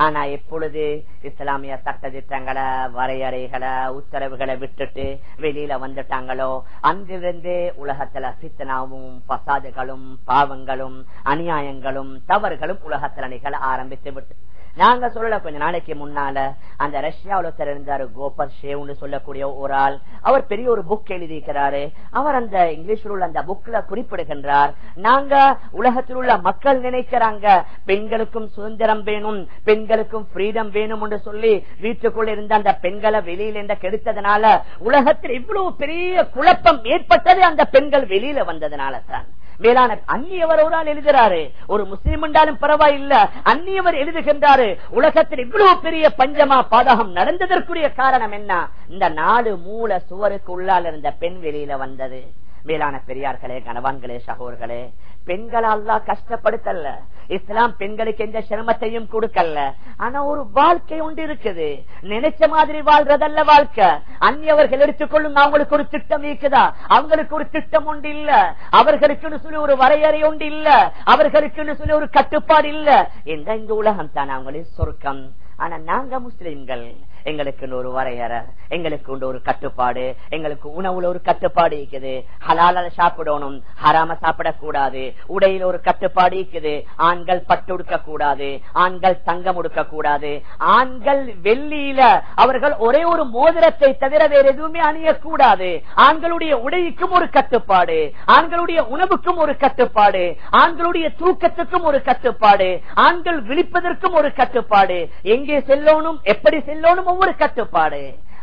ஆனா எப்பொழுது இஸ்லாமிய சட்ட திட்டங்களை வரையறைகளை உத்தரவுகளை விட்டுட்டு வெளியில வந்துட்டாங்களோ அங்கிருந்து உலகத்துல சித்தனாவும் பசாதுகளும் பாவங்களும் அநியாயங்களும் தவறுகளும் உலகத்துல நிகழ ஆரம்பித்து விட்டு நாங்க சொல்லல கொஞ்ச நாளைக்கு முன்னால அந்த ரஷ்யாவில் ஒருத்தர் இருந்தாரு கோபர் ஷேவ்னு சொல்லக்கூடிய ஒரு ஆள். அவர் பெரிய ஒரு புக் எழுதியிருக்கிறாரு. அவர் அந்த இங்கிலீஷில் உள்ள அந்த புக்ல குறிப்பிடுகின்றார் நாங்க உலகத்தில் உள்ள மக்கள் நினைக்கிறாங்க பெண்களுக்கும் சுதந்திரம் வேணும் பெண்களுக்கும் ஃப்ரீடம் வேணும் என்று சொல்லி வீட்டுக்குள்ள இருந்த அந்த பெண்களை வெளியில இருந்த கெடுத்ததுனால உலகத்தில் இவ்வளவு பெரிய குழப்பம் ஏற்பட்டது அந்த பெண்கள் வெளியில வந்ததுனால தான் மேலான அந்நியவர் ஒரு ஆள் எழுதுறாரு. ஒரு முஸ்லீம் என்றாலும் பரவாயில்ல. அந்நியவர் எழுதுகின்றாரு உலகத்தில் இவ்வளவு பெரிய பஞ்சமா பாதகம் நடந்ததற்குரிய காரணம் என்ன? இந்த நாலு மூல சுவருக்கு உள்ளால் இருந்த பெண் வெளியில வந்தது. மேலான பெரியார்களே கணவான்களே சகோர்களே பெண்களால் தான் கஷ்டப்படுத்தல. இஸ்லாம் பெண்களுக்கு எந்த சிரமத்தையும் கொடுக்கல. ஆனா ஒரு வாழ்க்கை ஒன்று இருக்குது. நினைச்ச மாதிரி வாழ்றதல்ல வாழ்க்கை. அந்நியவர்கள் எடுத்துக்கொள்ளும் அவங்களுக்கு ஒரு திட்டம் இருக்குதா? அவங்களுக்கு ஒரு திட்டம் ஒன்று இல்ல. அவர்களுக்குன்னு சொல்லி ஒரு வரையறை ஒன்று இல்ல. அவர்களுக்குன்னு சொல்லி ஒரு கட்டுப்பாடு இல்ல. எந்த இந்த உலகம் தான் அவங்களின் சொர்க்கம். ஆனா நாங்க முஸ்லிம்கள் எங்களுக்கு ஒரு வரையறை எங்களுக்கு உண்டு ஒரு கட்டுப்பாடு எங்களுக்கு உணவுல ஒரு கட்டுப்பாடு இருக்குது. ஹலால சாப்பிடணும் ஹராம சாப்பிடக்கூடாது. உடையில ஒரு கட்டுப்பாடு இருக்குது. ஆண்கள் பட்டு உடுக்க கூடாது ஆண்கள் தங்கம் உடுக்க கூடாது ஆண்கள் வெள்ளியில அவர்கள் ஒரே ஒரு மோதிரத்தை தவிர வேற எதுவுமே அணியக்கூடாது. ஆண்களுடைய உடைக்கும் ஒரு கட்டுப்பாடு ஆண்களுடைய உணவுக்கும் ஒரு கட்டுப்பாடு ஆண்களுடைய தூக்கத்துக்கும் ஒரு கட்டுப்பாடு ஆண்கள் விழிப்பதற்கும் ஒரு கட்டுப்பாடு. எங்கே செல்லணும் எப்படி செல்லணும் ஒவ்வொரு கட்டுப்பாடு.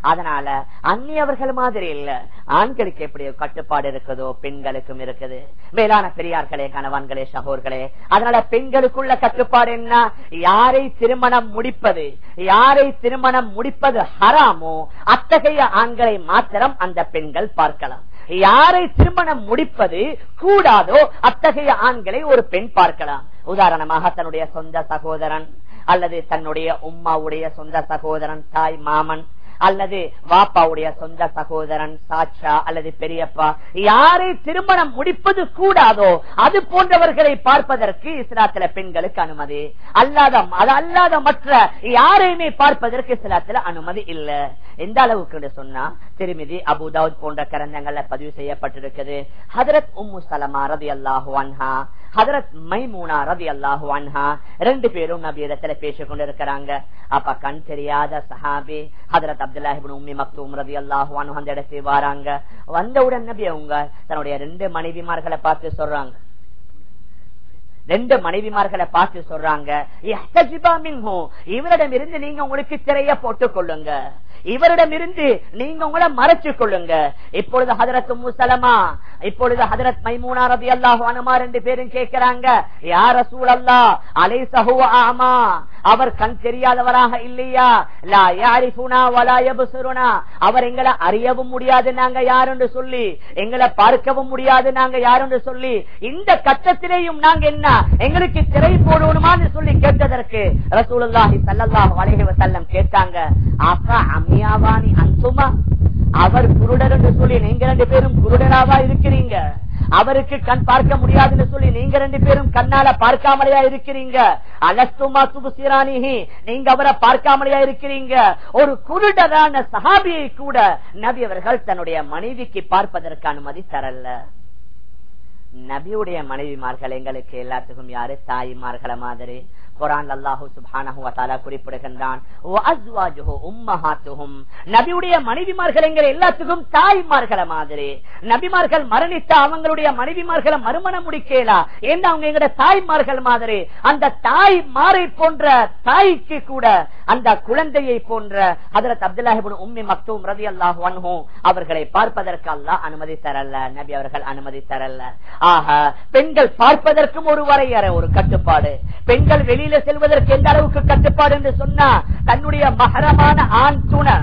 அதனால அந்நியவர்கள் மாதிரி இல்ல. ஆண்களுக்கு எப்படி கட்டுப்பாடு இருக்குதோ பெண்களுக்கும் இருக்குது. மேலான பெரியார்களே கணவான்களே சகோர்களே அதனால பெண்களுக்குள்ள கட்டுப்பாடு என்ன? யாரை திருமணம் முடிப்பது? யாரை திருமணம் முடிப்பது ஹராமோ அத்தகைய ஆண்களை மாத்திரம் அந்த பெண்கள் பார்க்கலாம். யாரை திருமணம் முடிப்பது கூடாதோ அத்தகைய ஆண்களை ஒரு பெண் பார்க்கலாம். உதாரணமாக தன்னுடைய சொந்த சகோதரன் அல்லது தன்னுடைய உம்மாவுடைய சொந்த சகோதரன் தாய் மாமன் அல்லது வாப்பாவுடைய சொந்த சகோதரன் சாட்சா அல்லது பெரியப்பா யாரை திருமணம் முடிப்பது கூடாதோ அது போன்றவர்களை பார்ப்பதற்கு இஸ்லாத்தில பெண்களுக்கு அனுமதி. அல்லாத அது அல்லாத மற்ற யாரையுமே பார்ப்பதற்கு இஸ்லாத்தில அனுமதி இல்ல. எந்த அளவுக்கு சொன்னா திருமிதி அபுதாவுத் போன்ற கரந்தங்கள்ல பதிவு செய்யப்பட்டிருக்குது. ஹதரத் உம்மு சலமா ரதி அல்லாஹு அன்ஹா ஹதரத் மைமூனா ரதி அல்லாஹு அன்ஹா ரெண்டு பேரும் நபி இடத்துல பேசிக் கொண்டிருக்கிறாங்க அப்ப கண் தெரியாத சஹாபி ஹதரத் அப்துல்லாஹிபின் உம்மி மக்தூம் ரதி அல்லாஹு அன்ஹா அந்த இடத்துல வராங்க. வந்தவுடன் நபி அவங்க தன்னுடைய ரெண்டு மனைவிமார்களை பார்த்து சொல்றாங்க. ரெண்டு மனைவிமார்களை பார்த்து சொல்றாங்க. இவரிடம் இருந்து நீங்க உங்களுக்கு திரைய போட்டுக் கொள்ளுங்க. இவரிடம் இருந்து நீங்க உங்களை மறைச்சு கொள்ளுங்க. இப்பொழுது ஹதரத்து முசலமா இப்பொழுது ஹதரத் மைமூனா ரபி அல்லாஹு அனுமா ரெண்டு பேரும் கேட்கிறாங்க யார சூழல்லா அலை சஹுவ ஆமா அவர் கண் தெரியாதவராக இல்லையா? லா யாரிஃபுனா வலா யபுசுருனா. அவர் எங்களை அறியவும் முடியாது நாங்க யாருன்னு சொல்லி எங்களை பார்க்கவும் முடியாது நாங்க யாருன்னு சொல்லி இந்த கட்டத்திலேயும் நாங்க என்ன எங்களுக்கு திரை போடணுமான்னு சொல்லி கேட்டதற்கு ரசூலுல்லாஹி சல்லல்லாஹு அலைஹி வஸல்லம் கேட்டாங்க அஃபா அமியாவானி அன்சுமா அவர் குருடர் என்று சொல்லி நீங்க ரெண்டு பேரும் குருடராவா இருக்க இருக்கிறீங்க. அவருக்கு கண் பார்க்க முடியாதுன்னு சொல்லி நீங்க ரெண்டு பேரும் கண்ணால பார்க்காமலையா இருக்கிறீங்க. அலஸ்துமா சுபுசிரானிஹி நீங்க அவரை பார்க்காமலையா இருக்கிறீங்க. ஒரு குருடரான சஹாபியை கூட நபி அவர்கள் தன்னுடைய மனைவிக்கு பார்ப்பதற்கு அனுமதி தரல. நபியுடைய மனைவிமார்கள் எங்களுக்கு எல்லாத்துக்கும் யாரு? தாய்மார்களை மாதிரி. குரான் அல்லாஹு சுபானா குறிப்பிடுகின்றான் நபியுடைய மனைவிமார்கள் எங்கள் எல்லாத்துக்கும் தாய்மார்களை மாதிரி. நபிமார்கள் மரணித்தா அவங்களுடைய மனைவிமார்களை மறுமணம் முடிக்கலா? ஏன்னா அவங்க எங்களுடைய தாய்மார்கள் மாதிரி? அந்த தாய் மாறை போன்ற தாய்க்கு கூட அந்த குழந்தையை போன்ற அதற்கு அப்துல்லாஹிபின் உம்மி மக்தூம் ரதி அல்லாஹ் அன்ஹு அவர்களை பார்ப்பதற்கு அல்லாஹ் அனுமதி தரல. நபி அவர்கள் அனுமதி தரல. ஆக பெண்கள் பார்ப்பதற்கும் ஒரு வரையறை ஒரு கட்டுப்பாடு. பெண்கள் வெளியே வெளியில செல்வதற்கு எந்த அளவுக்கு கட்டுப்பாடு என்று சொன்னா தன்னுடைய மகரமான ஆண் துணை.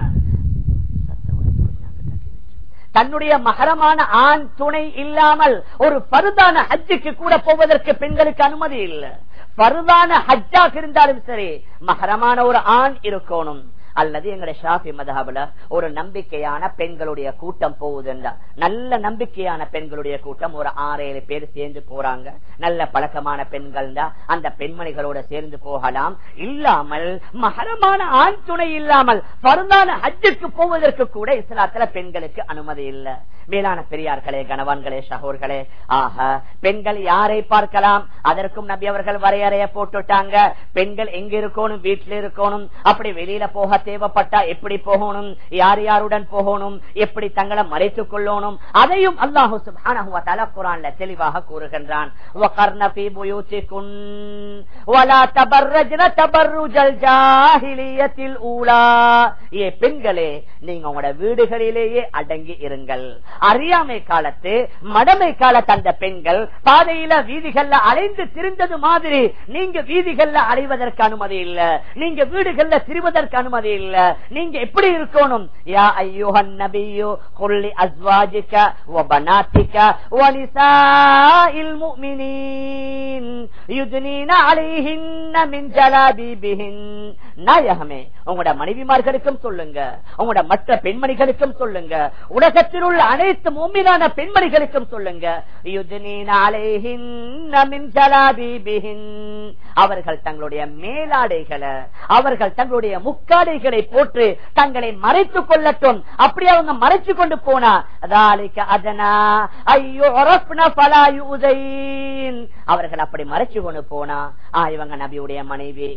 தன்னுடைய மகரமான ஆண் துணை இல்லாமல் ஒரு பருதான ஹஜ்ஜுக்கு கூட போவதற்கு பெண்களுக்கு அனுமதி இல்லை. பருதான ஹஜ்ஜாக இருந்தாலும் சரி மகரமான ஒரு ஆண் இருக்கணும். அல்லது எங்களுடைய ஷாஃபி மதஹாபுல ஒரு நம்பிக்கையான பெண்களுடைய கூட்டம் போகுதுன்றா. நல்ல நம்பிக்கையான பெண்களுடைய கூட்டம் ஒரு ஆறு ஏழு பேர் சேர்ந்து போறாங்க. நல்ல பழக்கமான பெண்கள் தான் அந்த பெண்மணிகளோட சேர்ந்து போகலாம். இல்லாமல் மகரமான ஆண் துணை இல்லாமல் பருந்தான ஹஜ்ஜுக்கு போவதற்கு கூட இஸ்லாத்துல பெண்களுக்கு அனுமதி இல்லை. மேலான பெரியார்களே கணவான்களே சகோர்களே ஆக பெண்கள் யாரை பார்க்கலாம்? அதற்கும் நபி அவர்கள் வரையறைய போட்டுட்டாங்க. பெண்கள் எங்க இருக்கணும் வீட்டில் இருக்கணும். அப்படி வெளியில போக தேவைப்பட்டா எப்படி போகணும் யார் யாருடன் போகணும் எப்படி தங்களை மறைத்துக் கொள்ளணும் அதையும் அல்லாஹு சுபான வ தெளிவாக கூறுகின்றான். பெண்களே நீங்க உங்களோட வீடுகளிலேயே அடங்கி இருங்கள். அறியாமை காலத்து மடமை காலத்து அந்த பெண்கள் பாதையில வீதிகள்ல அலைந்து திரிந்தது மாதிரி நீங்க வீதிகள்ல அலைவதற்கு அனுமதி இல்ல. நீங்க வீடுகள்ல திரிவதற்கு அனுமதி இல்ல. நீங்க எப்படி இருக்கணும்? யா ஐயோஹன் நபியோ கொல்லி அஸ்வாஜிக்க ஒபனாத்திக்க ஒலிசா இல் யுஜ்னீன அலைஹின்ன மின் ஜலாபீபிஹின். நாயகமே உங்களோட மனைவிமார்களுக்கும் சொல்லுங்க. உங்களோட மற்ற பெண்மணிகளுக்கும் சொல்லுங்க. உலகத்தில் உள்ள அனைத்து மூமினான பெண்மணிகளுக்கும் சொல்லுங்க. அவர்கள் தங்களுடைய மேலாடைகளை அவர்கள் தங்களுடைய முக்காடைகளை போர்வைகளை போட்டு தங்களை மறைத்துக் கொள்ளட்டும். அப்படி அவங்க மறைச்சு கொண்டு போனா அதாலிக்க அதனா ஐயோ அவர்கள் அப்படி மறைச்சு கொண்டு போனா ஆ இவங்க நபியுடைய மனைவி.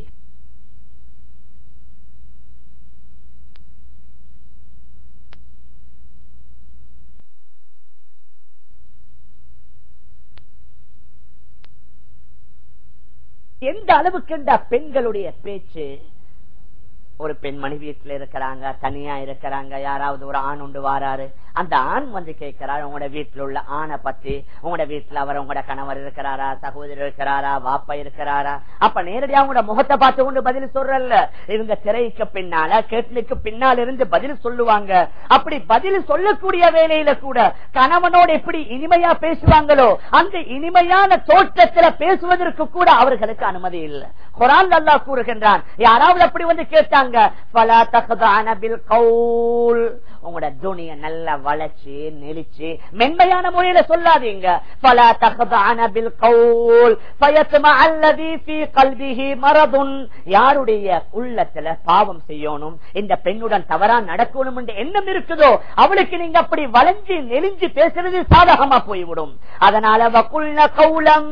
எந்த அளவுக்கு பெண்களுடைய பேச்சு ஒரு பெண்மணி வீட்டுல இருக்கிறாங்க தனியா இருக்கிறாங்க யாராவது ஒரு ஆண் உண்டு வாராரு. அந்த ஆண் வந்து கேட்கிறாரு உங்களோட வீட்டுல உள்ள ஆணை பத்தி உங்களோட வீட்டுல அவர் உங்களோட கணவர் இருக்கிறாரா சகோதரர் இருக்கிறாரா வாப்பா இருக்கிறாரா? அப்ப நேரடியா உங்களோட முகத்தை பார்த்து கொண்டு பதில் சொல்றல்ல. இவங்க திரைக்கு பின்னால கேட்டலுக்கு பின்னால் இருந்து பதில் சொல்லுவாங்க. அப்படி பதில் சொல்லக்கூடிய வேலையில கூட கணவனோடு எப்படி இனிமையா பேசுவாங்களோ அந்த இனிமையான தோற்றத்துல பேசுவதற்கு கூட அவர்களுக்கு அனுமதி இல்லை. குரான் அல்லா கூறுகின்றான். யாராவது அப்படி வந்து கேட்டாங்க பல தகதான பில் கவுல். உங்களோட துணிய நல்லா வளைச்சு நெளிச்சு மென்மையான மொழியில சொல்லாதீங்க. பல தகதான பில் கவுல் பயத்துமா அல்லதி பி மரபுன். யாருடைய உள்ளத்துல பாவம் செய்யணும் இந்த பெண்ணுடன் தவறா நடக்கணும் என்று எண்ணம் இருக்குதோ அவளுக்கு நீங்க அப்படி வளைஞ்சு நெளிஞ்சு பேசுறது சாதகமா போய்விடும். அதனால வக்குள்ள கவுலம்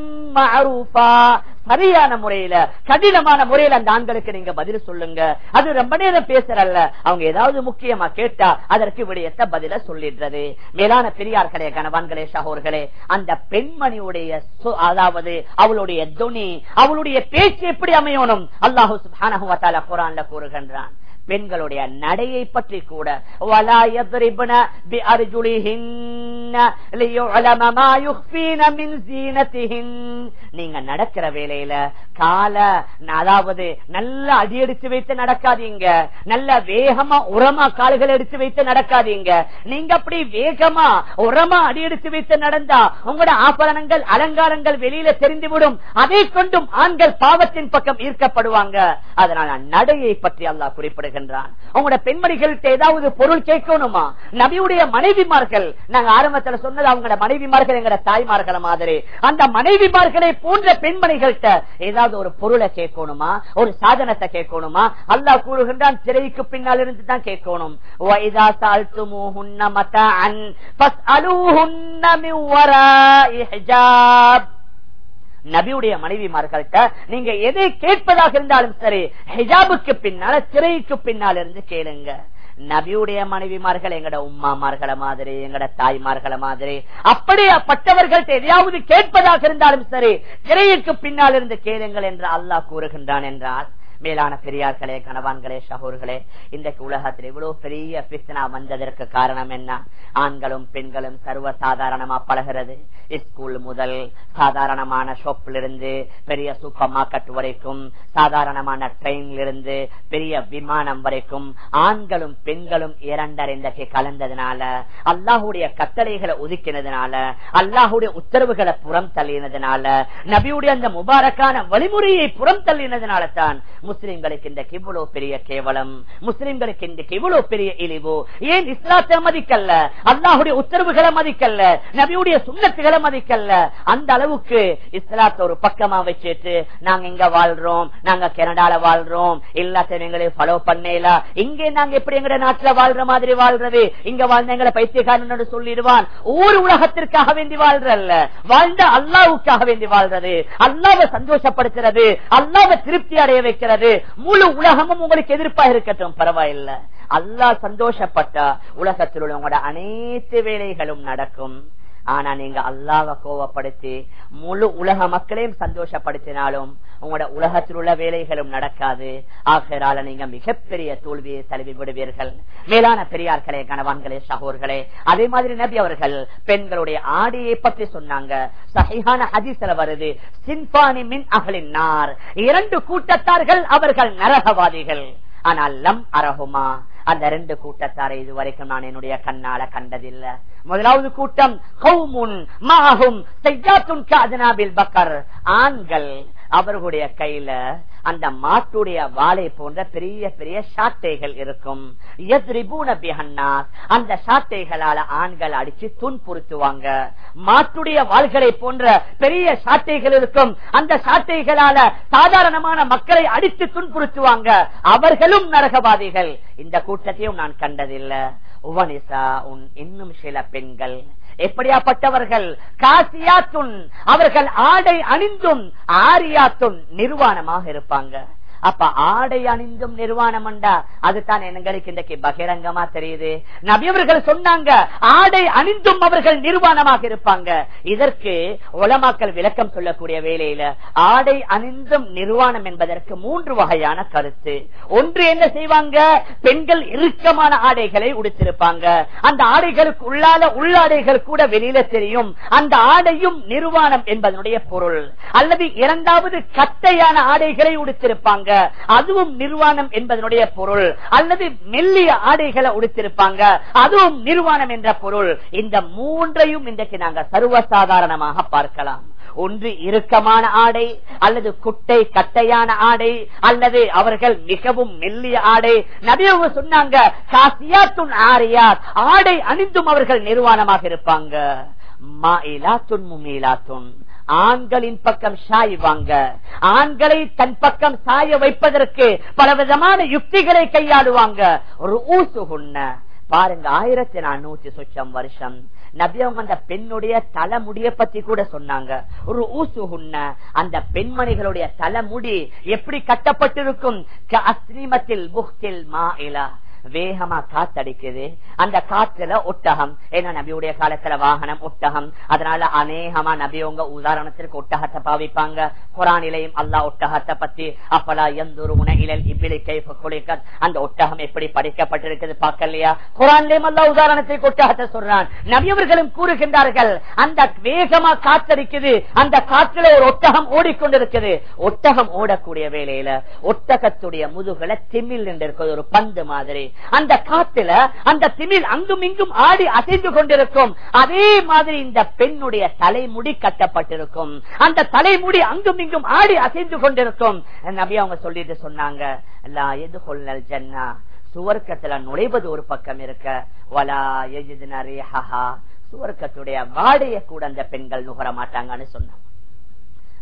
சரியான முறையில கடினமான முறையில அந்த ஆண்களுக்கு நீங்க பதில் சொல்லுங்க. அது ரொம்ப நேரம் பேசுறல்ல. அவங்க ஏதாவது முக்கியமா கேட்டா அதற்கு விடயத்தை பதில சொல்லிடுறது. மேலான பெரியார்களே கணவான்களே சகோர்களே அந்த பெண்மணியுடைய அதாவது அவளுடைய துணி அவளுடைய பேச்சு எப்படி அமையணும்? அல்லாஹு கூறுகின்றான். பெண்களுடைய நடையை பற்றி கூட நீங்க நடக்கிற வேலையில கால அதாவது நல்ல அடி அடிச்சு வைத்து நடக்காதீங்க. நல்ல வேகமா உரமா கால்கள் எடுத்து வைத்து நடக்காதீங்க. நீங்க அப்படி வேகமா உரமா அடியெடுத்து வைத்து நடந்தா உங்களோட ஆபரணங்கள் அலங்காரங்கள் வெளியில தெரிந்துவிடும். அதை கொண்டும் ஆண்கள் பாவத்தின் பக்கம் ஈர்க்கப்படுவாங்க. அதனால நடையை பற்றி அல்லாஹ் குறிப்பிடுகின்றான் உங்களோட பெண்மணிகள்கிட்ட ஏதாவது பொருள் கேட்கணுமா? நபியுடைய மனைவிமார்கள் நாங்க ஆரம்பத்தில் சொன்னது அவங்களோட மனைவிமார்கள் எங்களோட தாய்மார்கள் மாதிரி. அந்த மனைவிமார்களை போன்ற பெண்மணிகள்கிட்ட ஏதாவது ஒரு பொருளை கேட்கணுமா? ஒரு சாதனத்தை கேட்கணுமா? அல்லாஹ் கூறுகின்றான் திரைக்கு பின்னால் இருந்து தான் கேட்கணும் நபியுடைய மனைவிமார்கள்ட்ட நீங்க எதை கேட்பதாக இருந்தாலும் சரி ஹிஜாபுக்கு பின்னால திரைக்கு பின்னால் இருந்து கேளுங்க. நபியுடைய மனைவிமார்கள் எங்கட உம்மாமார்களை மாதிரி எங்கட தாய்மார்களை மாதிரி அப்படியாப்பட்டவர்கள் எதையாவது கேட்பதாக இருந்தாலும் சரி திரையுக்கு பின்னால் இருந்து கேளுங்கள் என்று அல்லாஹ் கூறுகின்றான் என்றால் மேலான பெரியார்களே கணவான்களே சகோர்களே இன்றைக்கு உலகத்தில் இவ்வளவு பெரிய பிஸ்னா வந்ததற்கு காரணம் என்ன? ஆண்களும் பெண்களும் சர்வ சாதாரணமா பழகிறது. ஸ்கூல் முதல் சாதாரணமான ஷாப்ல இருந்து பெரிய சூப்பர் மார்க்கெட் வரைக்கும் சாதாரணமான ட்ரெயின்ல இருந்து பெரிய விமானம் வரைக்கும் ஆண்களும் பெண்களும் இரண்டர் இன்றைக்கு கலந்ததுனால அல்லாஹுடைய கட்டளைகளை ஒதுக்கினதுனால அல்லாஹுடைய உத்தரவுகளை புறம் தள்ளினதுனால நபியுடைய அந்த முபாரக்கான வழிமுறையை புறம் தள்ளினதுனால தான் முஸ்லிம்களுக்கு இந்த இவ்வளவு பெரிய கேவலம். முஸ்லிம்களுக்கு இந்த இவ்வளவு பெரிய இழிவு. ஏன் இஸ்லாத்தை மதிக்கல்ல? அல்லாஹுடைய உத்தரவுகளை மதிக்கல்ல? நபியுடைய சுண்ணத்துகளை மதிக்கல்ல? அந்த அளவுக்கு இஸ்லாத்தை ஒரு பக்கமா வச்சுட்டு நாங்க இங்க வாழ்றோம் நாங்க கனடால வாழ்றோம் எல்லாத்தையும் எங்களை ஃபாலோ பண்ணல? இங்கே நாங்க எப்படி எங்க நாட்டுல வாழ்ற மாதிரி வாழ்றது? இங்க வாழ்ந்த எங்களை பைத்தியக்காரன் சொல்லிடுவான். ஊர் உலகத்திற்காக வேண்டி வாழ்றல்ல. வாழ்ந்த அல்லாவுக்காக வேண்டி வாழ்றது. அல்லாவை சந்தோஷப்படுத்துறது. அல்லாவை திருப்தி அடைய வைக்கிறது. முழு உலகமும் உங்களுக்கு எதிர்ப்பாக இருக்கட்டும். பரவாயில்ல. அல்லா சந்தோஷப்பட்டா உலகத்தில் உள்ள உங்களோட அனைத்து வேலைகளும் நடக்கும். ஆனா நீங்க அல்லாஹ கோவப்படுத்தி முழு உலக மக்களையும் சந்தோஷப்படுத்தினாலும் உங்களோட உலகத்தில் உள்ள வேலைகளும் நடக்காது. ஆகிறால நீங்க மிகப்பெரிய தோல்வியை தழுவி விடுவீர்கள். மேலான பெரியார்களே கணவான்களே சகோர்களே அதே மாதிரி நபி அவர்கள் பெண்களுடைய ஆடியை பற்றி சொன்னாங்க. சகையான அதிசல வருது சின்பானி மின் அகலின் நார். இரண்டு கூட்டத்தார்கள் அவர்கள் நரகவாதிகள். ஆனால் லம் அரகுமா அந்த ரெண்டு கூட்டத்தாரை இதுவரைக்கும் நான் என்னுடைய கண்ணால கண்டதில்லை. முதலாவது கூட்டம் ஆண்கள் அவர்களுடைய கையில அந்த மாட்டுடைய வாளை போன்ற பெரிய பெரிய சாட்டைகள் இருக்கும். அந்த சாட்டைகளால ஆண்கள் அடிச்சு துன்புறுத்துவாங்க மாட்டுடைய வாள்களை போன்ற பெரிய சாட்டைகள் இருக்கும். அந்த சாட்டைகளால சாதாரணமான மக்களை அடித்து துன்புறுத்துவாங்க அவர்களும் நரகவாதிகள். இந்த கூட்டத்தையும் நான் கண்டதில்லை. உவனிசா உன் இன்னும் சில பெண்கள். எப்படியாப்பட்டவர்கள்? காசியாத்துன். அவர்கள் ஆடை அணிந்தும் ஆரியாத்துன் நிர்வாணமாக இருப்பாங்க. அப்ப ஆடை அணிந்தும் நிர்வாணம் அண்டா அதுதான் எங்களுக்கு இன்றைக்கு பகிரங்கமா தெரியுது. நபியவர்கள் சொன்னாங்க ஆடை அணிந்தும் அவர்கள் நிர்வாணமாக இருப்பாங்க. இதற்கு உலமாக்கல் விளக்கம் சொல்லக்கூடிய வேலையில ஆடை அணிந்தும் நிர்வாணம் என்பதற்கு மூன்று வகையான கருத்து. ஒன்று என்ன செய்வாங்க? பெண்கள் இறுக்கமான ஆடைகளை உடுத்திருப்பாங்க. அந்த ஆடைகளுக்கு உள்ளால உள்ளாடைகள் கூட வெளியில தெரியும். அந்த ஆடையும் நிர்வாணம் என்பதனுடைய பொருள். அல்லது இரண்டாவது கட்டையான ஆடைகளை உடுத்திருப்பாங்க. அதுவும் நிர்வாணம் என்பதனுடைய பொருள். அல்லது மெல்லிய ஆடைகளை உடுத்திருப்பாங்க. அதுவும் நிர்வாணம் என்ற பொருள். இந்த மூன்றையும் இன்றைக்கு நாங்க சர்வசாதாரணமாக பார்க்கலாம். ஒன்று இறுக்கமான ஆடை அல்லது குட்டை கட்டையான ஆடை அல்லது அவர்கள் மிகவும் மெல்லிய ஆடை. நபியவங்க சொன்னாங்க காசியாத்துன் ஆரியாத். ஆடை அணிந்தும் அவர்கள் நிர்வாணமாக இருப்பாங்க. மாயிலாத்துன் முமீலாத்துன். ஆண்களின் பக்கம் சாய்வாங்க ஆண்களை தன் பக்கம் சாய வைப்பதற்கு பலவிதமான யுக்திகளை கையாளுவாங்க. ஒரு ஊசு உண்ண பாருங்க ஆயிரத்தி நானூத்தி சொச்சம் வருஷம். நபியவங்க அந்த பெண்ணுடைய தலைமுடிய பத்தி கூட சொன்னாங்க. ஒரு ஊசு உண்ண அந்த பெண்மணிகளுடைய தலைமுடி எப்படி கட்டப்பட்டிருக்கும்? அஸ்ரீமத்தில் புக்தில் இலா வேகமா காத்தடிக்குது. அந்த காற்றுல ஒட்டகம். ஏன்னா நபியுடைய காலத்துல வாகனம் ஒட்டகம். அதனால அநேகமா நபி உங்க உதாரணத்திற்கு ஒட்டகத்தை பாவிப்பாங்க. குரானிலையும் அல்லா ஒட்டகத்தை பத்தி அப்பலா எந்த உணகிலல் இப்பிலி கைஃப அந்த ஒட்டகம் எப்படி படிக்கப்பட்டிருக்கிறது பார்க்கலையா? குரான்லையும் அல்லா உதாரணத்திற்கு ஒட்டகத்தை சொல்றான். நபியவர்களும் கூறுகின்றார்கள் அந்த வேகமா காத்தடிக்குது. அந்த காற்றுல ஒரு ஒட்டகம் ஓடிக்கொண்டிருக்குது. ஒட்டகம் ஓடக்கூடிய வேலையில ஒட்டகத்துடைய முதுகலை திம்மில் நின்று ஒரு பந்து மாதிரி. அந்த காத்துல அந்த திமில் அங்கும் இங்கும் ஆடி அசைந்து கொண்டிருக்கும். அதே மாதிரி இந்த பெண்ணுடைய தலைமுடி கட்டப்பட்டிருக்கும். அந்த தலைமுடி அங்கும் இங்கும் ஆடி அசைந்து கொண்டிருக்கும். நபி அவங்க சொல்லிட்டு சொன்னாங்க எது கொள்ளல் ஜன்னா. சுவர்க்கத்துல நுழைவது ஒரு பக்கம் இருக்க. வலா எஜிதினரேஹா சுவர்க்கத்துடைய வாடைய கூட அந்த பெண்கள் நுகர மாட்டாங்கன்னு சொன்னாங்க.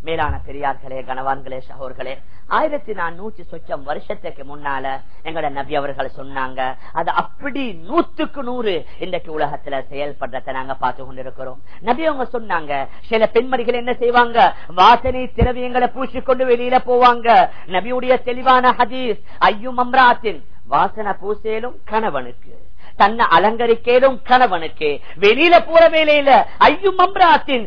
மேலான பெரியார்களே கனவான்களே சகோர்களே ஆயிரத்தி நானூத்தி சொச்சம் வருஷத்துக்கு முன்னால எங்கட நபி அவர்கள் சொன்னாங்க அது அப்படி நூத்துக்கு நூறு இன்றைக்கு உலகத்துல செயல்படுறத நாங்க பார்த்து கொண்டிருக்கிறோம். நபி அவங்க சொன்னாங்க சில பெண்மணிகள் என்ன செய்வாங்க? வாசனை திரவியங்களை பூசிக்கொண்டு வெளியில போவாங்க. நபியுடைய தெளிவான ஹதீஸ் ஐயும் அம்ராத்தின். வாசனை பூசேலும் கணவனுக்கு. தன்னை அலங்கரிக்கேதும் கணவனுக்கு. வெளியில போற வேலையில ஐயும் அம்ராத்தின்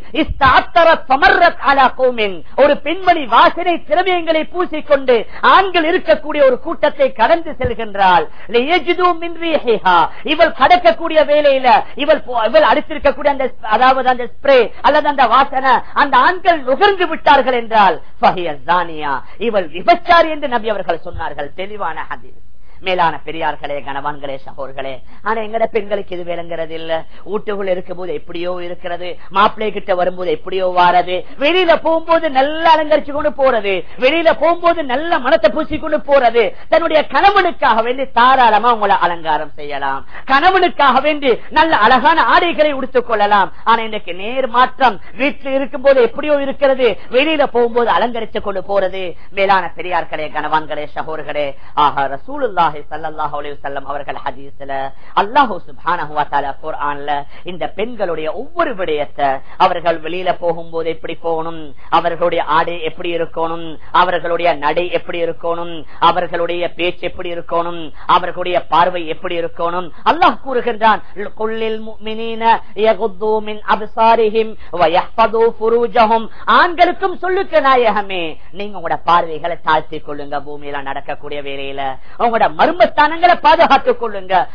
ஒரு பெண்மணி வாசனை திரவியங்களை பூசிக்கொண்டு ஆண்கள் இருக்கக்கூடிய ஒரு கூட்டத்தை கடந்து செல்கின்றாள். இவள் கடக்கக்கூடிய வேலையில இவள் இவள் அடுத்திருக்கக்கூடிய அந்த அதாவது அந்த ஸ்ப்ரே அல்லது அந்த வாசனை அந்த ஆண்கள் நுகர்ந்து விட்டார்கள் என்றால் இவள் விபச்சாரி என்று நபி அவர்கள் சொன்னார்கள். தெளிவான ஹதீஸ். மேலான பெரியார்களே கணவான்களே சகோர்களே. ஆனா எங்கட பெண்களுக்கு இது விளங்குறது இல்ல. வீட்டுக்குள்ள இருக்கும் போது எப்படியோ இருக்கிறது. மாப்பிள்ளை கிட்ட வரும்போது எப்படியோ வாரது. வெளியில போகும்போது நல்லா அலங்கரிச்சு கொண்டு போறது. வெளியில போகும்போது நல்ல மனத்தை பூசி கொண்டு போறது. தன்னுடைய கணவனுக்காக வேண்டி தாராளமா உங்களை அலங்காரம் செய்யலாம். கணவனுக்காக வேண்டி நல்ல அழகான ஆடைகளை உடுத்துக் கொள்ளலாம். ஆனா இன்னைக்கு நேர் மாற்றம். வீட்டில் இருக்கும் போது எப்படியோ இருக்கிறது. வெளியில போகும்போது அலங்கரிச்சு கொண்டு போறது. மேலான பெரியார்களே கணவான்களே சகோர்களே. ஆஹா ரசூலுல்லா அவர்கள் ஹதீஸ்ல அல்லாஹூ குர்ஆன்ல இந்த பெண்களுடைய ஒவ்வொரு விடயத்தை அவர்கள் வெளியில போகும்போது எப்படி போகணும் அவர்களுடைய ஆடை எப்படி இருக்கணும் அவர்களுடைய நடை எப்படி இருக்கணும் அவர்களுடைய பேச்சு எப்படி இருக்கணும் அவர்களுடைய பார்வை எப்படி இருக்கணும். அல்லாஹ் கூறுகின்றான் ஆண்களுக்கும் சொல்லுக்க நாயகமே நீங்க உங்களோட பார்வைகளை தாழ்த்திக் கொள்ளுங்க பூமியில நடக்கக்கூடிய வேலையில. உங்களோட மர்மஸ்தானங்களை பாதுகாத்துக் கொள்ளுங்க.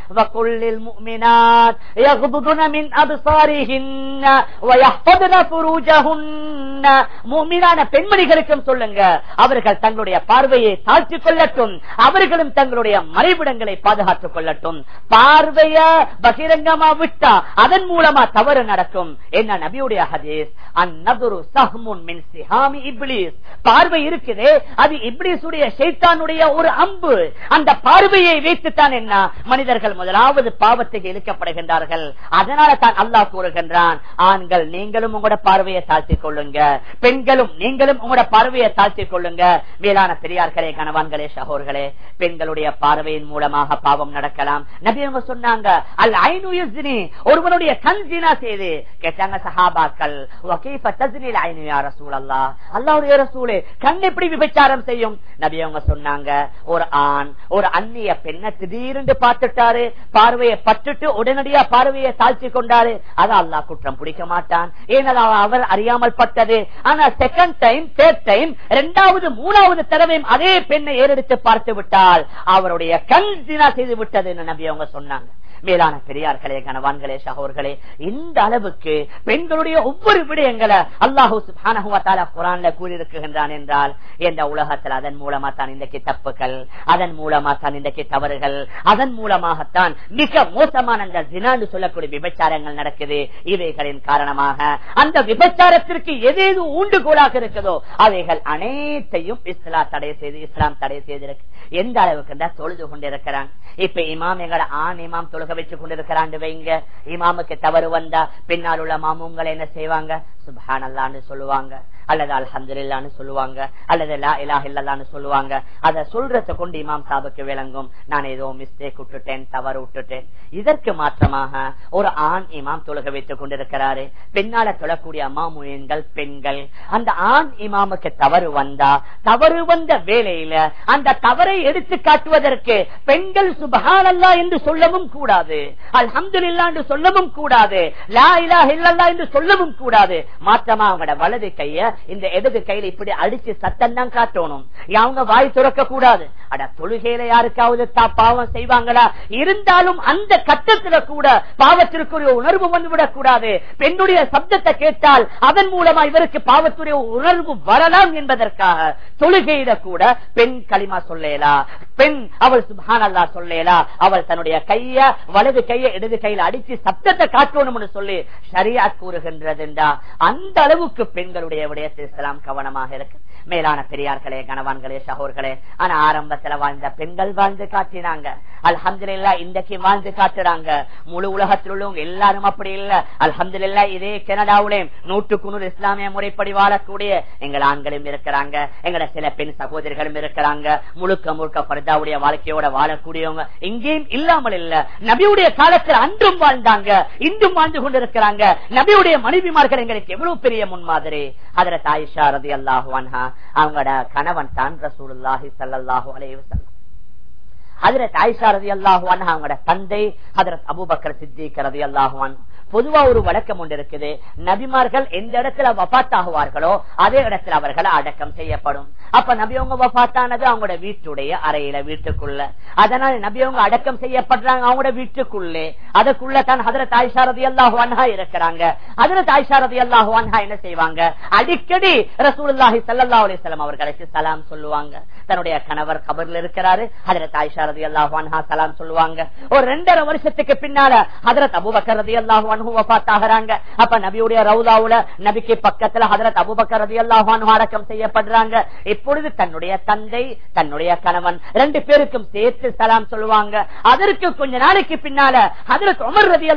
பெண்மணிகளுக்கும் சொல்லுங்க. அவர்கள் தங்களுடைய பார்வையை தாழ்த்திக் கொள்ளட்டும். அவர்களும் தங்களுடைய மறைவிடங்களை பாதுகாத்துக் கொள்ளட்டும். பார்வைய பகிரங்கமா விட்டா அதன் மூலமா தவறு நடக்கும். என்ன நபியுடைய ஹதீஸ்? அந்நதுரு சஹ்முன் மின் சிஹாமி இப்லீஸ் பார்வை இருக்குதே அது இப்லீஸுடைய ஷைத்தானுடைய ஒரு அம்பு. அந்த பார்வையை வைத்துத்தான் என்ன? மனிதர்கள் முதலாவது பாவத்துக்கு இழுக்கப்படுகின்றார்கள். அதனால தான் அல்லாஹ் கூறுகின்றான் ஆண்கள் நீங்களும் உங்களோட பார்வையை தாழ்த்திக் கொள்ளுங்க. பெண்களும் நீங்களும் உங்களோட பார்வையை தாழ்த்திக் கொள்ளுங்க. மேலான பெரியார்களே கணவான்களே சகோர்களே பெண்களுடைய பார்வையின் மூலமாக பாவம் நடக்கலாம். நபி அவங்க சொன்னாங்க அல் ஐநூயுசினி ஒருவனுடைய கண் ஜீனா செய்து. கேட்டாங்க சஹாபாக்கள் வகீஃப தஸ்னில் ஐனு யா ரசூலல்லாஹ். அல்லாஹ்வுடைய ரசூலே கண் எப்படி விபச்சாரம் செய்யும்? நபி அவங்க சொன்னாங்க ஒரு ஆண் ஒரு அந்நிய பெண்ண திடீர்னு பார்த்துட்டாரு. பார்வையை பட்டுட்டு உடனடியா பார்வையை தாழ்த்தி கொண்டாரு. அதை அல்லா குற்றம் பிடிக்க மாட்டான். ஏன்னா அவர் அறியாமல் பட்டது. ஆனா செகண்ட் டைம் தேர்ட் டைம் இரண்டாவது மூணாவது தடவையும் அதே பெண்ணை ஏறெடுத்து பார்த்து விட்டால் அவருடைய கண் தினா செய்து விட்டது என்று நம்பி அவங்க சொன்னாங்க. மேலான பெரியார்களே கணவான்களே சகோர்களே இந்த அளவுக்கு பெண்களுடைய ஒவ்வொரு விடயங்களை அல்லாஹூ சுபானஹுவத்தால குரான்ல கூறியிருக்கின்றான் என்றால் இந்த உலகத்தில் அதன் மூலமா தான் இன்றைக்கு தப்புகள் அதன் மூலமா தான் இன்றைக்கு தவறுகள். அதன் மூலமாகத்தான் மிக மோசமான அந்த தினாண்டு சொல்லக்கூடிய விபச்சாரங்கள் நடக்குது. இவைகளின் காரணமாக அந்த விபச்சாரத்திற்கு எதேது ஊண்டுகோலாக இருக்குதோ அவைகள் அனைத்தையும் இஸ்லாம் தடை செய்து இஸ்லாம் தடை செய்திருக்கு. எந்த அளவுக்கு தான் தொழுது கொண்டிருக்கிறாங்க இப்ப இமாம் எங்களை ஆண் இமாம் தொழுக வச்சு கொண்டிருக்கிறாண்டு வைங்க. இமாமுக்கு தவறு வந்தா பின்னால் உள்ள மாமுங்களை என்ன செய்வாங்க? சுபானல்லான்னு சொல்லுவாங்க. அல்லது அல்ஹம்துலில்லான்னு சொல்லுவாங்க அல்லது லா இலாஹ இல்லல்லான்னு சொல்லுவாங்க. அதை சொல்றத கொண்டு இமாம் சாபுக்கு விளங்கும். நான் ஏதோ மிஸ்டேக் விட்டுட்டேன் தவறு விட்டுட்டேன். இதற்கு மாற்றமாக ஒரு ஆண் இமாம் தொழுக வைத்துக் கொண்டிருக்கிறாரு. பெண்ணால தொழக்கூடிய அம்மாமுயன்கள் பெண்கள். அந்த ஆண் இமாமுக்கு தவறு வந்தா தவறு வந்த வேலையில அந்த தவறை எடுத்து காட்டுவதற்கு பெண்கள் சுபகானல்லா என்று சொல்லவும் கூடாது. அல்ஹம்துலில்லா என்று சொல்லவும் கூடாது. லா இலா இல்லல்லா என்று சொல்லவும் கூடாது. மாற்றமா அவங்களோட வலது கைய இந்த இடது கையில இப்படி அடிச்சு சத்தம் தான் காட்டணும். அவங்க வாய் துறக்க கூடாது. அட தொழுகையில யாருக்காவது பாவம் செய்வாங்களா? இருந்தாலும் அந்த கட்டத்துல கூட பாவத்திற்குரிய உணர்வு வந்துவிடக் கூடாது. பெண்ணுடைய சப்தத்தை கேட்டால் அதன் மூலமா இவருக்கு பாவத்துடைய உணர்வு வரலாம் என்பதற்காக தொழுகையில கூட பெண் களிமா சொல்லேலா. பெண் அவள் சுபான் அல்லா சொல்லேலா. அவள் தன்னுடைய கைய வலது கைய இடது கையில அடிச்சு சப்தத்தை காட்டணும்னு சொல்லி சரியா கூறுகின்றதுண்டா? அந்த அளவுக்கு பெண்களுடைய விடயத்தில் இஸ்லாம் கவனமாக இருக்கு. மேலான பெரியார்களே கணவான்களே சகோர்களே ஆனா ஆரம்பத்துல வாழ்ந்த பெண்கள் வாழ்ந்து காட்டினாங்க. அல்ஹம்துலில்லா இன்றைக்கு வாழ்ந்து காட்டுறாங்க. முழு உலகத்தில் உள்ளவங்க எல்லாரும் அப்படி இல்ல. அல்ஹம்துலில்லா இதே கனடாவிலே நூற்றுக்கு நூறு இஸ்லாமிய முறைப்படி வாழக்கூடிய எங்கள் ஆண்களும் இருக்கிறாங்க. எங்கட சில பெண் சகோதரிகளும் இருக்கிறாங்க. முழுக்க முழுக்க பர்தாவுடைய வாழ்க்கையோட வாழக்கூடியவங்க இங்கேயும் இல்லாமல் இல்ல. நபியுடைய கால காலத்தில் அன்றும் வாழ்ந்தாங்க இன்றும் வாழ்ந்து கொண்டிருக்கிறாங்க. நபியுடைய மனைவிமார்கள் எங்களுக்கு எவ்வளவு பெரிய முன்மாதிரி. அதுல தாயிஷா ரதி அல்லாஹுவான்ஹா அவங்களோட கணவன் தான் ரசூலுல்லாஹி சல்லாஹூ அலைவசல்லம் அதுல ஆயிஷா ரதி அல்லாஹுவான் அவங்களோட தந்தை ஹதரத் அபுபக்கர் சித்திக் ரதி அல்லாஹுவான் பொதுவா ஒரு வழக்கம் ஒன்று இருக்குது. நபிமார்கள் எந்த இடத்துல வபாத்தாகுவார்களோ அதே இடத்துல அவர்களை அடக்கம் செய்யப்படும். அப்ப நபியவங்க வபாத்தானது அவங்களோட வீட்டுடைய அறையில வீட்டுக்குள்ள. அதனால நபியவங்க அடக்கம் செய்யப்படுறாங்க அவங்களோட வீட்டுக்குள்ளே. அதுக்குள்ள தான் ஹதர தாய்ஷாரதி அல்லாஹுவான்ஹா இருக்கிறாங்க. அதுல தாய்ஷாரதி அல்லாஹுவான்ஹா என்ன செய்வாங்க? அடிக்கடி ரசூல்லாஹி சல்லா அலிஸ்லாம் அவர்களுக்கு சலாம் சொல்லுவாங்க. தன்னுடைய கணவர் கபர்ல இருக்கிறாரு அதுல தாய்ஷாரதி சலாம் சொல்லுவாங்க. ஒரு ரெண்டரை வருஷத்துக்கு பின்னால ஹதரத் அபுபக்கர் ரதி அப்ப நபியுடைய ரவுதாவுல நபிக்கு பக்கத்துல ஹதரத் அபுபக்கர் ரதி அடக்கம் செய்யப்படுறாங்க. இப்பொழுது தன்னுடைய தந்தை தன்னுடைய கணவன் ரெண்டு பேருக்கும் சேர்த்து சலாம் சொல்லுவாங்க. அதற்கு கொஞ்ச நாளைக்கு பின்னால ஹதரத் உமர் ரதி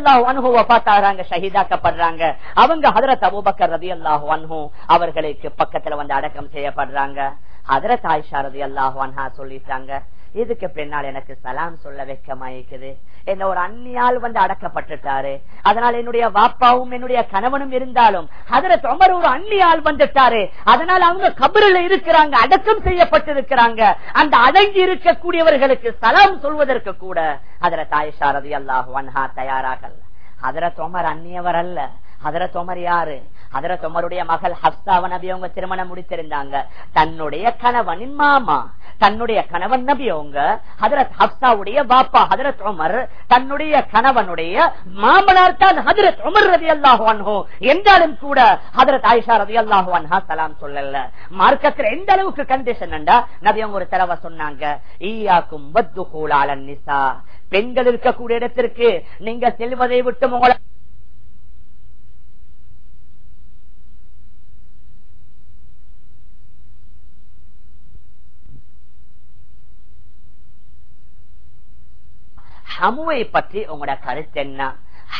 வபாத்தாகிறாங்க ஷஹீதாக்கப்படுறாங்க. அவங்க ஹதரத் அபுபக்கர் ரதி அவர்களுக்கு பக்கத்துல வந்து அடக்கம் செய்யப்படுறாங்க. அதர ஆயிஷா ரதி சொல்லிட்டாங்க. இதுக்கு பின்னால் எனக்கு சலாம் சொல்ல வெக்கமாயிருக்குது என்ன ஒரு அந்நியால் வந்து அடக்கப்பட்டுட்டாரு. அதனால என்னுடைய வாப்பாவும் என்னுடைய கணவனும் இருந்தாலும் அதுல தொமர் ஒரு அந்நியால் வந்துட்டாரு. அதனால அவங்க கபரில் இருக்கிறாங்க அடக்கம் செய்யப்பட்டிருக்கிறாங்க. அந்த அடங்கி இருக்கக்கூடியவர்களுக்கு சலாம் சொல்வதற்கு கூட அதுல தாய்ஷாரதி அல்லாஹ் வன்ஹா தயாராகல அதுல தொமர் அந்நியவர் அல்ல அதுல தொமர் யாரு? அதர சொமருடைய மகள் ஹஸ்தாவ நபி அவங்க திருமணம் முடித்திருந்தாங்க தன்னுடைய கணவனின் மாமா தன்னுடைய கணவன் நபி அவங்க ஹதரத் ஹப்தாவுடைய பாப்பா ஹதரத் உமர் தன்னுடைய கணவனுடைய மாமனார் தான் ஹதரத் உமர் ரவி அல்லாஹோ என்றாலும் கூட ஹதரத் ஆயிஷா ரவி அல்லாஹு சலாம் சொல்லல. மார்க்கத்தில் எந்த அளவுக்கு கண்டிஷன் நபி அவங்க ஒரு தடவை சொன்னாங்க ஈயாக்கும் வத்துகூலாளன் நிசா. பெண்கள் இருக்கக்கூடிய இடத்திற்கு நீங்க செல்வதை விட்டு உங்களை ஹமுவை பற்றி உங்களோட கருத்து என்ன?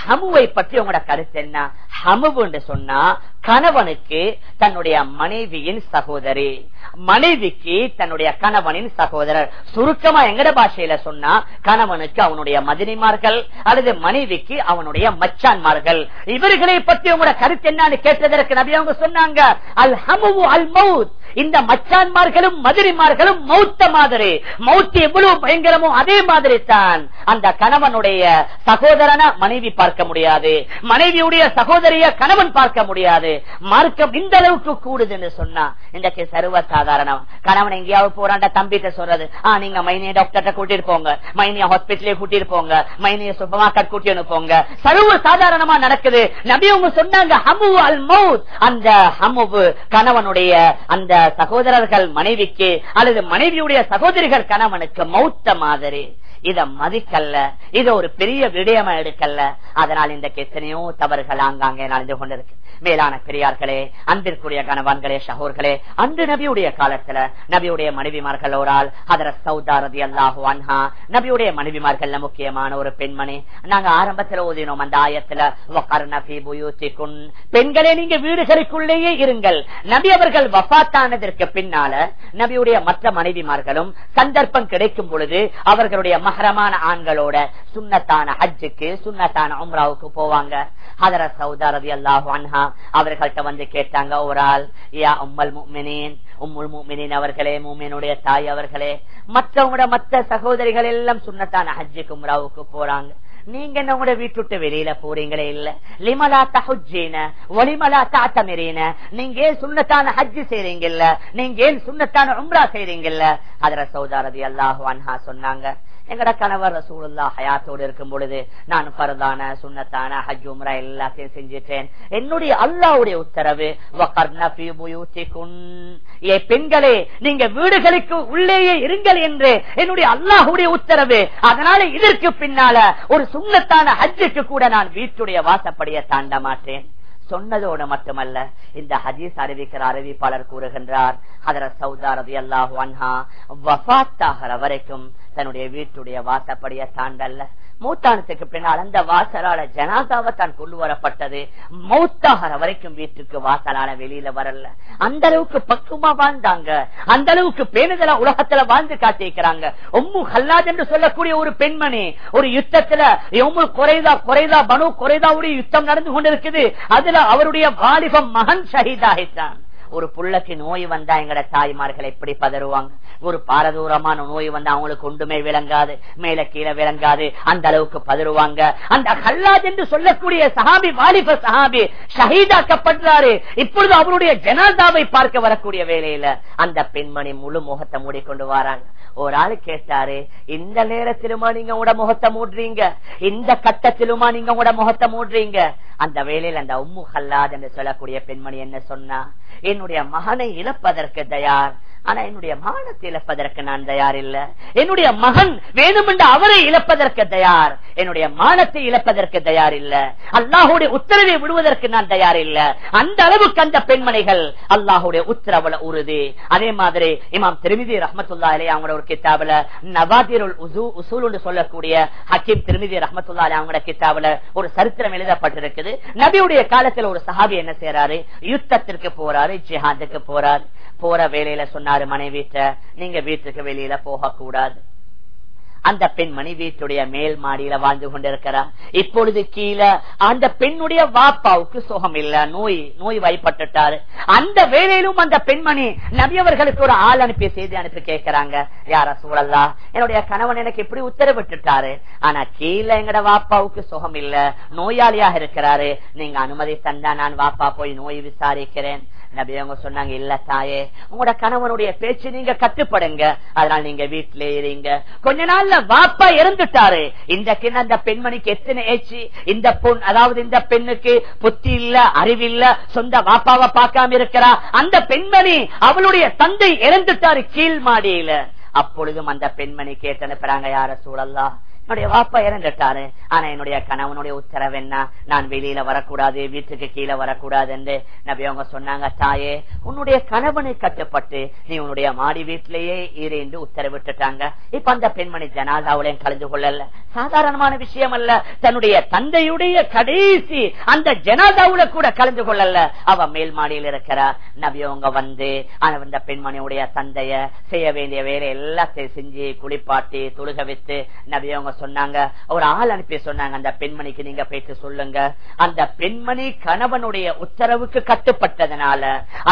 ஹமுவை பற்றி உங்களோட கருத்து என்ன? ஹமுன்னு சொன்னா கணவனுக்கு தன்னுடைய மனைவியின் சகோதரி. மனைவிக்கு தன்னுடைய கணவனின் சகோதரர். சுருக்கமா எங்கட பாஷையில சொன்னா கணவனுக்கு அவனுடைய மதினிமார்கள் அல்லது மனைவிக்கு அவனுடைய மச்சான்மார்கள். இவர்களை பற்றி உங்களோட கருத்து என்னன்னு கேட்டதற்கு நபி அவங்க சொன்னாங்க அல் ஹமு அல் மவுத் இந்த மச்சான்மார்களும் மதுரிமார்களும் மௌத்த மாதிரி. மௌத்து எவ்வளவு பயங்கரமோ அதே மாதிரி தான் அந்த கணவனுடைய சகோதரன மனைவி பார்க்க முடியாது. மனைவியுடைய சகோதரிய கணவன் பார்க்க முடியாது. மார்க்கம் இந்த அளவுக்கு கூடுதுன்னு சொன்னா இன்றைக்கு சர்வ சாதாரணம் கணவன் எங்கேயாவது போறாண்ட தம்பிட்ட சொல்றது. ஆ நீங்க மைனிய டாக்டர்கிட்ட கூட்டிட்டு போங்க. மைனிய ஹாஸ்பிட்டலே கூட்டிட்டு போங்க. மைனிய சூப்பர் மார்க்கெட் கூட்டிட்டு போங்க. சர்வ சாதாரணமா நடக்குது. நபி அவங்க சொன்னாங்க ஹமு அல் மவுத் அந்த ஹமுவு கணவனுடைய அந்த சகோதரர்கள் மனைவிக்கு அல்லது மனைவியுடைய சகோதரிகள் கணவனுக்கு மௌத்த மாதிரி. இத மதிக்கல்ல. இத ஒரு பெரிய விடயமா எடுக்கல்ல. அதனால் இந்த எத்தனையோ தவறுகள் ஆங்காங்கே நடந்து கொண்டிருக்கு. மேலான பெரியார்களே அன்பிற்குரிய கணவான்களே சகோர்களே அன்று நபியுடைய காலத்துல நபியுடைய மனைவிமார்கள் ஒரு ஆள் அதர சௌதாரதி அல்லாஹு அன்ஹா. நபியுடைய மனைவிமார்கள் முக்கியமான ஒரு பெண்மணி. நாங்க ஆரம்பத்துல ஓதினோம் அந்த ஆயத்துல பெண்களே நீங்க வீடுகளுக்குள்ளேயே இருங்கள். நபி அவர்கள் வபாத்தான ஆனதற்கு பின்னால நபியுடைய மற்ற மனைவிமார்களும் சந்தர்ப்பம் கிடைக்கும் பொழுது அவர்களுடைய மகரமான ஆண்களோட சுண்ணத்தான ஹஜ்ஜுக்கு சுண்ணத்தான உம்ராவுக்கு போவாங்க. ஹதர சௌதாரதி அல்லாஹு அன்ஹா அவர்கள்ட்ட வந்து கேட்டாங்க ஒரு ஆள் யா உம்மல் முக்மினின் உம்முல் முக்மினின் அவர்களே மூமினுடைய தாய் அவர்களே. மற்றவங்களோட மற்ற சகோதரிகள் எல்லாம் சுண்ணத்தான ஹஜ்ஜுக்கு உம்ராவுக்கு போறாங்க. நீங்க என்ன உங்களோட வீட்டு விட்டு வெளியில போறீங்களே இல்ல? லிமலா தஹுஜீன ஒலிமலா தாத்தமிரீன நீங்க ஏன் சுண்ணத்தான ஹஜ்ஜு செய்றீங்கல்ல? நீங்க ஏன் சுண்ணத்தான உம்ரா செய்றீங்கல்ல? அதர சௌதாரதி அல்லாஹ் அன்ஹா சொன்னாங்க. எங்கட கணவர் ரசூலுல்லா ஹயாத்தோடு இருக்கும் பொழுது நான் பரதான சுண்ணத்தான ஹஜ் உம்ரா எல்லாத்தையும் செஞ்சிட்டேன். என்னுடைய அல்லாவுடைய உத்தரவு ஏ பெண்களே நீங்க வீடுகளுக்கு உள்ளேயே இருங்கள் என்று என்னுடைய அல்லாஹுடைய உத்தரவு. அதனால இதற்கு பின்னால ஒரு சுண்ணத்தான ஹஜ்ஜுக்கு கூட நான் வீட்டுடைய வாசப்படியை தாண்ட மாட்டேன். சொன்னதோடு மட்டுமல்ல இந்த ஹதீஸ் அறிவிக்கிற அறிவிப்பாளர் கூறுகின்றார் அதர சௌதாரதி அல்லாஹு அன்ஹா வஃத்தாகிற வரைக்கும் தன்னுடைய வீட்டுடைய வாசப்படிய தாண்டல்ல மூத்தானத்துக்கு பின்னால் அந்த வாசலால ஜனாதாவை தான் கொண்டு வரப்பட்டது. மௌத்தாகிற வரைக்கும் வீட்டுக்கு வாசலால வெளியில வரல. அந்த அளவுக்கு பக்குவமா வாழ்ந்தாங்க. அந்த அளவுக்கு பேணுதலா உலகத்துல வாழ்ந்து காட்டியிருக்கிறாங்க. ஒம்மு ஹல்லாத் என்று சொல்லக்கூடிய ஒரு பெண்மணி ஒரு யுத்தத்துல எம்மு குறைதா குறைதா பனு குறைதாவுடைய யுத்தம் நடந்து கொண்டிருக்குது. அதுல அவருடைய வாலிபம் மகன் ஷஹீதாகித்தான் ஒரு புள்ளக்கு நோய் வந்தா எங்கட தாய்மார்கள் எப்படி பதறுவாங்க? ஒரு பாரதூரமான நோய் வந்தா அவங்களுக்கு ஒன்றுமே விளங்காது மேல கீழே விளங்காது அந்த அளவுக்கு பதறுவாங்க. அந்த ஹல்லாத் என்று சொல்லக்கூடிய சஹாபி வாலிப சஹாபி ஷஹீதாக்கப்படுறாரு இப்பொழுது அவருடைய ஜனாதாவை பார்க்க வரக்கூடிய வேலையில அந்த பெண்மணி முழு முகத்தை மூடிக்கொண்டு வராங்க. ஒரு ஆளு கேட்டாரு இந்த நேரத்திலுமா நீங்க உங்களோட முகத்தை மூடுறீங்க? இந்த கட்டத்திலுமா நீங்க உங்களோட முகத்தை மூடுறீங்க? அந்த வேலையில அந்த உம்மு ஹல்லாத் என்று சொல்லக்கூடிய பெண்மணி என்ன சொன்னா என்னுடைய மகனை இழப்பதற்கு தயார். ஆனா என்னுடைய மானத்தை இழப்பதற்கு நான் தயார் இல்ல. என்னுடைய மகன் வேணுமென்று அவரை இழப்பதற்கு தயார். என்னுடைய மானத்தை இழப்பதற்கு தயார் இல்ல. அல்லாஹுடைய உத்தரவை விடுவதற்கு நான் தயார் இல்ல. அந்த அளவுக்கு அந்த பெண்மணிகள் அல்லாஹுடைய உத்தரவுல உறுதி. அதே மாதிரி இமாம் திருமிதி ரஹமத்துல்லா அலி அவங்களோட ஒரு கித்தாபுல நவாதிருள் உசூல் சொல்லக்கூடிய ஹக்கீம் திருமிதி ரஹமத்துல்லா அலி அவங்களோட கித்தாபுல ஒரு சரித்திரம் எழுதப்பட்டிருக்குது. நபியுடைய காலத்துல ஒரு சஹாபி என்ன செய்யறாரு யுத்தத்திற்கு போறாரு ஜிஹாந்துக்கு போறாரு. போற வேலையில சொன்னார் மனை மனைவிட்ட நீங்க வீட்டுக்கு வெளியில போக கூடாது அந்த பெண்மணி வீட்டுடைய மேல் மாடியில வாழ்ந்து கொண்டிருக்கிறார். இப்பொழுது கீழே அந்த பெண்ணுடைய வாப்பாவுக்கு சுகம் இல்ல. நோய் நோய் வாய்ப்பட்டுட்டாரு அந்த வேலையிலும் அந்த பெண்மணி நபியவர்களுக்கு ஒரு ஆள் அனுப்பி செய்தி அனுப்பி கேட்கிறாங்க. யார சூழல்லா என்னுடைய கணவன் எனக்கு இப்படி உத்தரவிட்டுட்டாரு. ஆனா கீழே எங்கட வாப்பாவுக்கு சுகம் இல்ல. நோயாளியாக இருக்கிறாரு. நீங்க அனுமதி தந்தா நான் வாப்பா போய் நோய் விசாரிக்கிறேன். நபி அவங்க சொன்னாங்க இல்ல தாயே உங்களோட கணவனுடைய பேச்சு நீங்க கட்டுப்படுங்க. அதனால நீங்க வீட்டிலே இருங்க. கொஞ்ச நாள்ல வாப்பா இறந்துட்டாரு. இந்த கிண்ண அந்த பெண்மணிக்கு எத்தனை ஏச்சு? இந்த பொண் அதாவது இந்த பெண்ணுக்கு புத்தி இல்ல அறிவில்ல சொந்த வாப்பாவை பார்க்காம இருக்கிறா. அந்த பெண்மணி அவளுடைய தந்தை இறந்துட்டாரு கீழ் மாடியில அப்பொழுதும் அந்த பெண்மணி கேட்டு அனுப்புறாங்க யார சூழல்லாம் என்னுடைய வாப்பா இறந்துட்டாரு ஆனா என்னுடைய கணவனுடைய உத்தரவு என்ன? நான் வெளியில வரக்கூடாது வீட்டுக்கு கீழே வரக்கூடாது என்று நபி அவங்க சொன்னாங்க. தாயே உன்னுடைய கணவனை கட்டுப்பட்டு நீ உன்னுடைய மாடி வீட்டிலேயே இரு என்று உத்தரவிட்டுட்டாங்க இப்ப அந்த பெண்மணி ஜனாதாவுலையும் கலந்து கொள்ளல. சாதாரணமான விஷயம் அல்ல. தன்னுடைய தந்தையுடைய கடைசி அந்த ஜனாதாவுல கூட கலந்து கொள்ளல. அவ மேல் மாடியில் இருக்கிறா. நபி அவங்க வந்து அந்த பெண்மணியுடைய தந்தைய செய்ய வேண்டிய வேலை எல்லாத்தையும் செஞ்சு குளிப்பாட்டி துழுக வைத்து நபி அவங்க சொன்னாங்க. ஒரு ஆள் அனுப்பி சொன்னாங்க அந்த பெண்மணிக்கு நீங்க பேச்சு சொல்லுங்க. அந்த பெண்மணி கணவனுடைய உத்தரவுக்கு கட்டுப்பட்டதுனால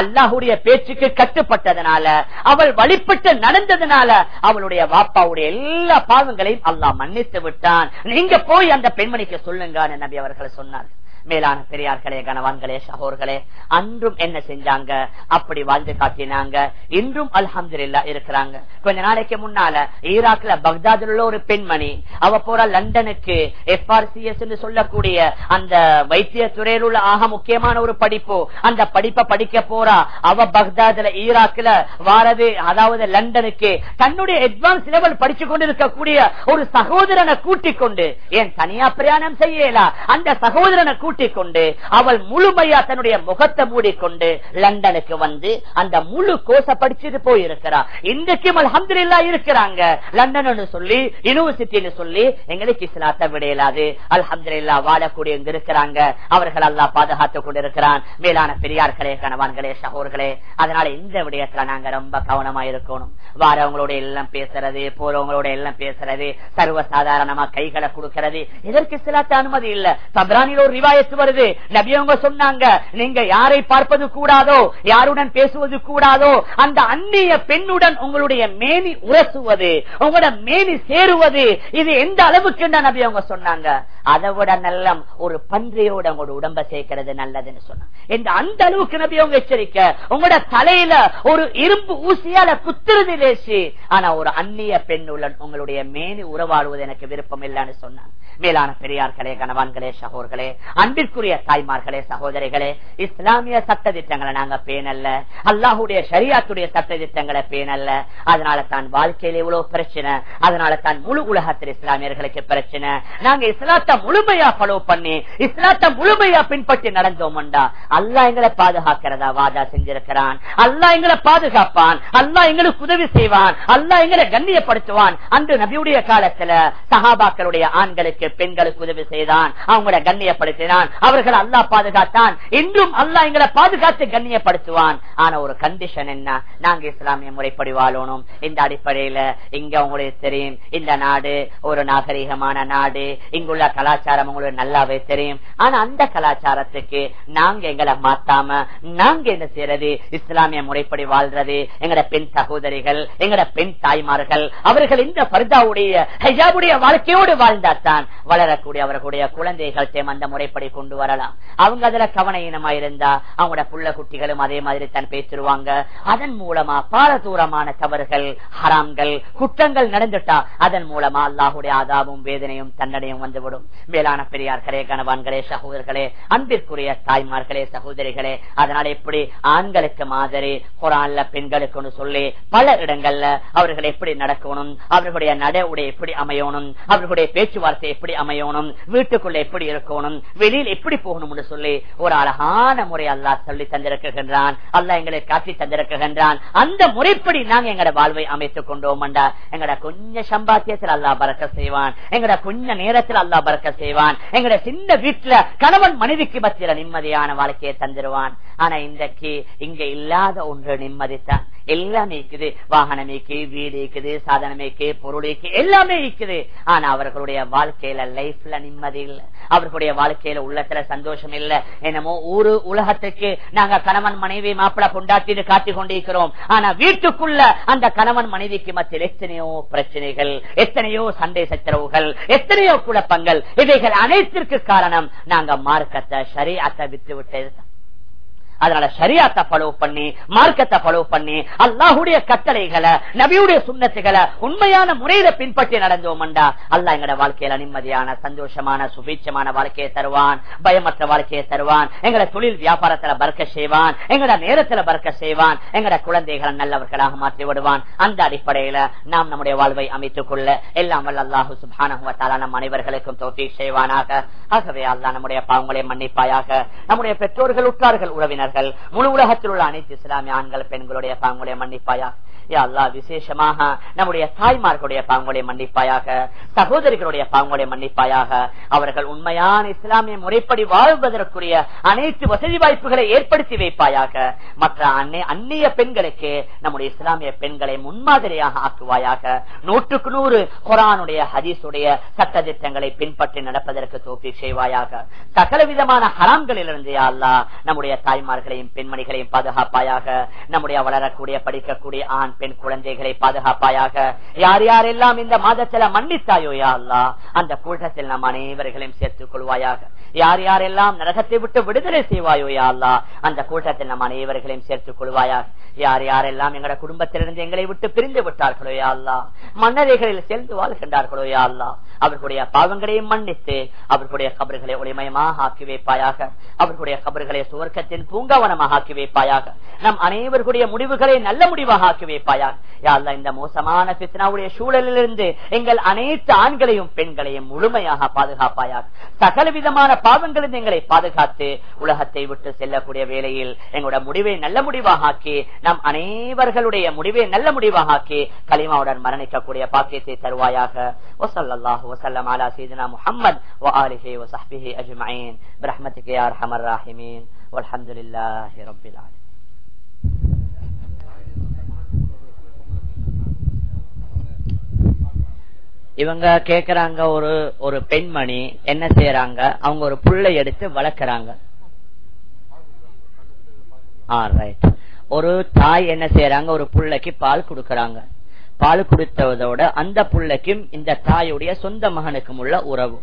அல்லாஹுடைய பேச்சுக்கு கட்டுப்பட்டதுனால அவள் வழிபட்டு நடந்ததுனால அவளுடைய வாப்பாவுடைய எல்லா பாவங்களையும் அல்லாஹ் மன்னித்து விட்டான். நீங்க போய் அந்த பெண்மணிக்கு சொல்லுங்க நபி அவர்களை சொன்னார் மேலான பெரியார்களே கணவான்களே சகோர்களே அன்றும் என்ன செஞ்சாங்க? அப்படி வாழ்ந்து காட்டினாங்க. இன்றும் அல்ஹம்துல்லா இருக்கிறாங்க. கொஞ்ச நாளைக்கு முன்னால ஈராக்ல பக்தாதில் உள்ள ஒரு பெண்மணி அவ போற லண்டனுக்கு எஃப்ஆர்சிஎஸ் சொல்லக்கூடிய அந்த வைத்திய துறையில் உள்ள ஆக முக்கியமான ஒரு படிப்பு. அந்த படிப்பை படிக்க போறா. அவ பக்தாதுல ஈராக்ல வாரது அதாவது லண்டனுக்கு தன்னுடைய அட்வான்ஸ் லெவல் படிச்சு கொண்டு இருக்கக்கூடிய ஒரு சகோதரனை கூட்டிக் கொண்டு ஏன் தனியா பிரயாணம் செய்யலா? அந்த சகோதரனை பூட்டிக்கொண்டு அவள் முழுமையா தன்னுடைய முகத்தை மூடிக்கொண்டு லண்டனுக்கு வந்து அந்த முழு கோச படிச்சுட்டு போயிருக்கிறா. இன்றைக்கும் அல்ஹம்துலில்லா இருக்கிறாங்க. லண்டன் சொல்லி யூனிவர்சிட்டின்னு சொல்லி எங்களுக்கு இஸ்லாத்தை விடையலாது. அல்ஹம்துலில்லா வாழக்கூடிய இங்க இருக்கிறாங்க. அவர்கள் அல்லா பாதுகாத்துக் கொண்டிருக்கிறான். மேலான பெரியார்களே கணவான்களே சகோர்களே அதனால இந்த விடயத்துல நாங்க ரொம்ப கவனமா இருக்கணும். வாரவங்களோட எல்லாம் பேசுறது போறவங்களோட எல்லாம் பேசுறது சர்வசாதாரணமா கைகளை கொடுக்கிறது. இதற்கு இஸ்லாத்த அனுமதி இல்ல? சப்ரானில் ஒரு ரிவாய பேசுவது நபியவங்க சொன்னாங்க நீங்க யாரை பார்ப்பது கூடாதோ யாருடன் பேசுவது கூடாதோ அந்த அந்நிய பெண்ணுடன் உங்களுடைய மேனி உரசுவது உங்களோட மேனி சேருவது இது எந்த அளவுக்கு நபி அவங்க சொன்னாங்க. அதை விட நல்ல ஒரு பன்றியோட உங்களோட உடம்ப சேர்க்கிறது நல்லதுன்னு சொன்னாங்க. இந்த அந்த அளவுக்கு நபி அவங்க எச்சரிக்கை உங்களோட தலையில ஒரு இரும்பு ஊசியால குத்துறது லேசி ஆனா ஒரு அந்நிய பெண்ணுடன் உங்களுடைய மேனி உறவாடுவது எனக்கு விருப்பம் இல்லைன்னு சொன்னாங்க. மேலான பெரியார்களே கணவான்களே சகோர்களே அன்பிற்குரிய தாய்மார்களே சகோதரிகளே இஸ்லாமிய சட்ட திட்டங்களை நாங்க பேணல்ல அல்லாஹுடைய சரியாத்துடைய சட்ட திட்டங்களை பேணல்ல அதனால தான் வாழ்க்கையில இவ்வளவு பிரச்சனை. அதனால தான் முழு உலகத்தில் இஸ்லாமியர்களுக்கு பிரச்சனை. நாங்க இஸ்லாத்தை முழுமையா ஃபாலோ பண்ணி இஸ்லாத்தை முழுமையா பின்பற்றி நடந்தோம்டா அல்லா எங்களை பாதுகாக்கிறதா? வாதா செஞ்சிருக்கிறான். அல்லா எங்களை பாதுகாப்பான். அல்லா எங்களுக்கு உதவி செய்வான். அல்லா எங்களை கண்ணியப்படுத்துவான். அன்று நபியுடைய காலத்துல சஹாபாக்களுடைய ஆண்களுக்கு பெண்களுக்கு உதவி செய்தான். அவங்கள கண்ணியப்படுத்தினான். அவர்கள் அல்லா பாதுகாத்தான். இன்றும் அல்லா எங்களை பாதுகாத்து கண்ணியப்படுத்துவான். ஆனா ஒரு கண்டிஷன் என்ன? நாங்க இஸ்லாமிய முறைப்படி வாழணும். இந்த அடிப்படையில இங்க உங்களுக்கு தெரியும். இந்த நாடு ஒரு நாகரிகமான நாடு. இங்குள்ள கலாச்சாரம் உங்களுக்கு நல்லாவே தெரியும். ஆனா அந்த கலாச்சாரத்துக்கு நாங்க எங்களை மாத்தாம நாங்க என்ன செய்யறது? இஸ்லாமிய முறைப்படி வாழ்றது. எங்கட பெண் சகோதரிகள் எங்கட பெண் தாய்மார்கள் அவர்கள் இந்த பர்தாவுடைய ஹஜாபுடைய வாழ்க்கையோடு வாழ்ந்தாத்தான் வளரக்கூடிய அவர்களுடைய குழந்தைகள் அந்த முறைப்படி கொண்டு வரலாம். அவங்க அதுல கவனஈனமா இருந்தா அவங்களோட புள்ள குட்டிகளும் அதே மாதிரி தான் பேசிடுவாங்க அதன் மூலமா பால தூரமான தவறுகள் ஹராம்கள் குற்றங்கள் நடந்துட்டா அதன் மூலமா அல்லாஹுடைய ஆதாவும் வேதனையும் தண்டனையும் வந்துவிடும். மேலான பெரியார்களே கணவான்களே சகோதரர்களே அன்பிற்குரிய தாய்மார்களே சகோதரிகளே அதனால எப்படி ஆண்களுக்கு மாதிரி குரான்ல பெண்களுக்கு சொல்லி பல இடங்கள்ல அவர்கள் எப்படி நடக்கணும் அவர்களுடைய நட உடை எப்படி அமையணும் அவர்களுடைய பேச்சுவார்த்தை எப்படி அமையணும் வீட்டுக்குள்ள எப்படி இருக்கணும் வெளி வழியில் எப்படி போகணும்னு சொல்லி ஒரு அழகான முறை அல்லா சொல்லி தந்திருக்கின்றான். அல்லா எங்களை காட்டி தந்திருக்கின்றான். அந்த முறைப்படி நாங்க எங்களோட வாழ்வை அமைத்துக் கொண்டோம் எங்கட கொஞ்ச சம்பாத்தியத்தில் அல்லாஹ் பறக்க செய்வான். எங்கட கொஞ்ச நேரத்தில் அல்லாஹ் பறக்க செய்வான். எங்கட சின்ன வீட்டுல கணவன் மனைவிக்கு மத்தியில நிம்மதியான வாழ்க்கையை தந்துருவான். ஆனா இன்றைக்கு இங்க இல்லாத ஒன்று நிம்மதித்தான் எல்லாமே இருக்குது. வாகனம் இருக்கு வீடு இருக்குது சாதனம் இருக்கு பொருள் இருக்கு எல்லாமே இருக்குது. ஆனா அவர்களுடைய வாழ்க்கையில லைஃப்ல நிம்மதி இல்ல. அவர்களுடைய வாழ்க்கையில உள்ளத்துல சந்தோஷம் இல்ல. என்னமோ ஊரு உலகத்துக்கு நாங்க கணவன் மனைவி மாப்பிள கொண்டாட்டிட்டு காட்டிக் கொண்டிருக்கிறோம். ஆனா வீட்டுக்குள்ள அந்த கணவன் மனைவிக்கு மத்தியில் எத்தனையோ பிரச்சனைகள் எத்தனையோ சண்டை சச்சரவுகள் எத்தனையோ குழப்பங்கள். இவைகள் அனைத்திற்கு காரணம் நாங்க மார்க்கத்தை சரியத்தை விட்டு விட்டது அதனால சரியாத்தை ஃபாலோ பண்ணி மார்க்கத்தை ஃபாலோ பண்ணி அல்லாஹுடைய கட்டளைகளை நபியுடைய சுண்ணத்துகளை உண்மையான முறையில பின்பற்றி நடந்தோம்டா அல்லா எங்கட வாழ்க்கையில நிம்மதியான சந்தோஷமான சுபீட்சமான வாழ்க்கையை தருவான் பயமற்ற வாழ்க்கையை தருவான் எங்கட தொழில் வியாபாரத்துல பறக்க செய்வான் எங்கட நேரத்துல பறக்க செய்வான் எங்கட குழந்தைகளை நல்லவர்களாக மாற்றி விடுவான். அந்த அடிப்படையில நாம் நம்முடைய வாழ்வை அமைத்துக் கொள்ள எல்லாம் வல்ல அல்லாஹு சுபான நம் அனைவர்களுக்கும் தோற்றி செய்வானாக. ஆகவே அல்லா நம்முடைய பாவங்களை மன்னிப்பாயாக நம்முடைய பெற்றோர்கள் உற்றார்கள் உறவினர்கள் முழு உலகத்தில் உள்ள அனைத்து இஸ்லாமிய ஆண்கள் பெண்களுடைய பாவங்களை மன்னிப்பாயா? அல்லா விசேஷமாக நம்முடைய தாய்மார்களுடைய பாவங்களை மன்னிப்பாயாக சகோதரிகளுடைய பாவங்களை மன்னிப்பாயாக அவர்கள் உண்மையான இஸ்லாமிய முறைப்படி வாழ்வதற்குரிய அனைத்து வசதி வாய்ப்புகளை ஏற்படுத்தி வைப்பாயாக. மற்ற அந்நிய பெண்களுக்கு நம்முடைய இஸ்லாமிய பெண்களை முன்மாதிரியாக ஆக்குவாயாக. நூற்றுக்கு நூறு குரானுடைய ஹதீசுடைய சட்ட திட்டங்களை பின்பற்றி நடப்பதற்கு தோப்பி செய்வாயாக. சகல விதமான ஹராம்களிலிருந்து அல்லா நம்முடைய தாய்மார்கள் மாணவர்களையும் பெண்மணிகளையும் பாதுகாப்பாயாக நம்முடைய வளரக்கூடிய படிக்கக்கூடிய ஆண் பெண் குழந்தைகளை பாதுகாப்பாயாக. யார் யாரெல்லாம் இந்த மாதத்துல மன்னித்தாயோ யா அந்த கூட்டத்தில் நம் அனைவர்களையும் சேர்த்துக் கொள்வாயாக. யார் யாரெல்லாம் நரகத்தை விட்டு விடுதலை செய்வாயோ யா அந்த கூட்டத்தில் நம் அனைவர்களையும் சேர்த்துக் கொள்வாயாக. யார் யாரெல்லாம் எங்களோட குடும்பத்திலிருந்து எங்களை விட்டு பிரிந்து விட்டார்களோ யா மன்னரைகளில் சேர்ந்து வாழ்கின்றார்களோ யா அவர்களுடைய பாவங்களையும் மன்னித்து அவர்களுடைய கபர்களை ஒளிமயமாக ஆக்கி வைப்பாயாக. அவர்களுடைய கபர்களை சுவர்க்கத்தின் பூங்காவனமாக ஆக்கி வைப்பாயாக நம் அனைவருடைய முடிவுகளை நல்ல முடிவாக ஆக்கி வைப்பாயாக யாழ்லா இந்த மோசமான பித்னாவுடைய சூழலிலிருந்து எங்கள் அனைத்து ஆண்களையும் பெண்களையும் முழுமையாக பாதுகாப்பாயாக சகல விதமான பாவங்களிலிருந்து எங்களை பாதுகாத்து உலகத்தை விட்டு செல்லக்கூடிய வேளையில் எங்களோட முடிவை நல்ல முடிவாக ஆக்கி நம் அனைவர்களுடைய முடிவை நல்ல முடிவாக ஆக்கி களிமாவுடன் மரணிக்கக்கூடிய பாக்கியத்தை தருவாயாக வசல்லாஹு வசல்லம் அலா சீதனா முஹம்மது وآله وصحبه أجمعين برحمتك يا أرحم الراحمين والحمد لله رب العالمين இவங்க கேக்குறாங்க ஒரு ஒரு பெண்மணி என்ன செய்யறாங்க அவங்க ஒரு புள்ளை எடுத்து வளர்க்கறாங்க ஒரு தாய் என்ன செய்யறாங்க ஒரு புள்ளைக்கு பால் கொடுக்கறாங்க பால் கொடுத்ததோட அந்த புள்ளைக்கும் இந்த தாயுடைய சொந்த மகனுக்கும் உள்ள உறவு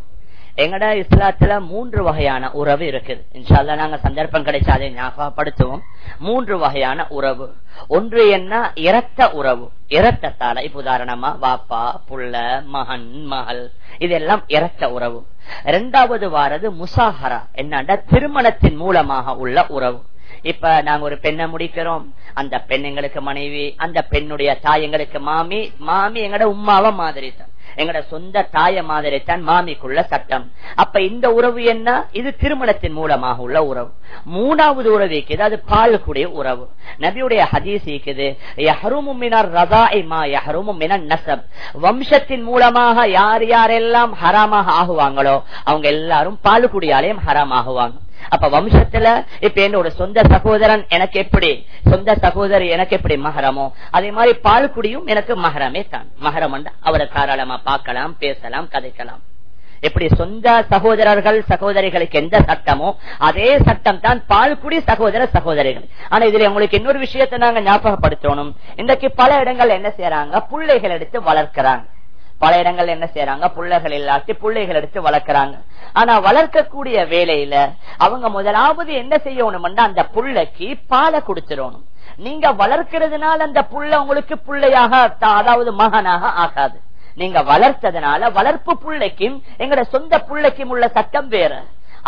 எங்கட இஸ்லாத்துல மூன்று வகையான உறவு இருக்குது. இன்ஷால்லா நாங்க சந்தர்ப்பம் கிடைச்சா அதை ஞாபகப்படுத்துவோம். மூன்று வகையான உறவு. ஒன்று என்ன? இரத்த உறவு. இரத்தத்தால இப்ப உதாரணமா வாப்பா புள்ள மகன் மகள். இதெல்லாம் இரத்த உறவு. இரண்டாவது வாரது முசாஹரா. என்னண்டா? திருமணத்தின் மூலமாக உள்ள உறவு. இப்ப நாங்க ஒரு பெண்ணை முடிக்கிறோம். அந்த பெண் எங்களுக்கு மனைவி அந்த பெண்ணுடைய தாய் எங்களுக்கு மாமி மாமி எங்கட உமாவ மாதிரி தான் எங்கட சொந்த தாய மாதிரி தான் மாமிக்குள்ள சட்டம். அப்ப இந்த உறவு என்ன? இது திருமணத்தின் மூலமாக உள்ள உறவு. மூணாவது உறவு இருக்குது அது பாலுக்குடைய உறவு. நபியுடைய ஹதீஸ் இருக்குது நசப். வம்சத்தின் மூலமாக யார் யாரெல்லாம் ஹராமாக ஆகுவாங்களோ அவங்க எல்லாரும் பாலுக்குடியாலையும் ஹராம் ஆகுவாங்க அப்ப வம்சத்துல இப்ப என்னோட சொந்த சகோதரன் எனக்கு எப்படி? சொந்த சகோதரி எனக்கு எப்படி மகரமோ? அதே மாதிரி பால்குடியும் எனக்கு மகரமே தான். மகரம் அவரை தாராளமா பார்க்கலாம் பேசலாம் கதைக்கலாம். எப்படி சொந்த சகோதரர்கள் சகோதரிகளுக்கு எந்த சட்டமோ அதே சட்டம் தான் பால்குடி சகோதர சகோதரிகள். ஆனா இதுல உங்களுக்கு இன்னொரு விஷயத்தை நாங்க ஞாபகப்படுத்தணும். இன்றைக்கு பல இடங்கள் என்ன செய்யறாங்க பிள்ளைகள் எடுத்து வளர்க்கிறாங்க. பல இடங்கள் என்ன செய்யறாங்க புள்ளைகள் இல்லாட்டி பிள்ளைகள் எடுத்து வளர்க்கறாங்க. ஆனா வளர்க்கக்கூடிய வேலையில அவங்க முதலாவது என்ன செய்யணும்னா அந்த புள்ளைக்கு பாலை குடிச்சிடணும். நீங்க வளர்க்கிறதுனால அந்த புள்ள உங்களுக்கு பிள்ளையாக அதாவது மகனாக ஆகாது. நீங்க வளர்த்ததுனால வளர்ப்பு பிள்ளைக்கும் எங்கட சொந்த பிள்ளைக்கும் உள்ள சட்டம் வேற.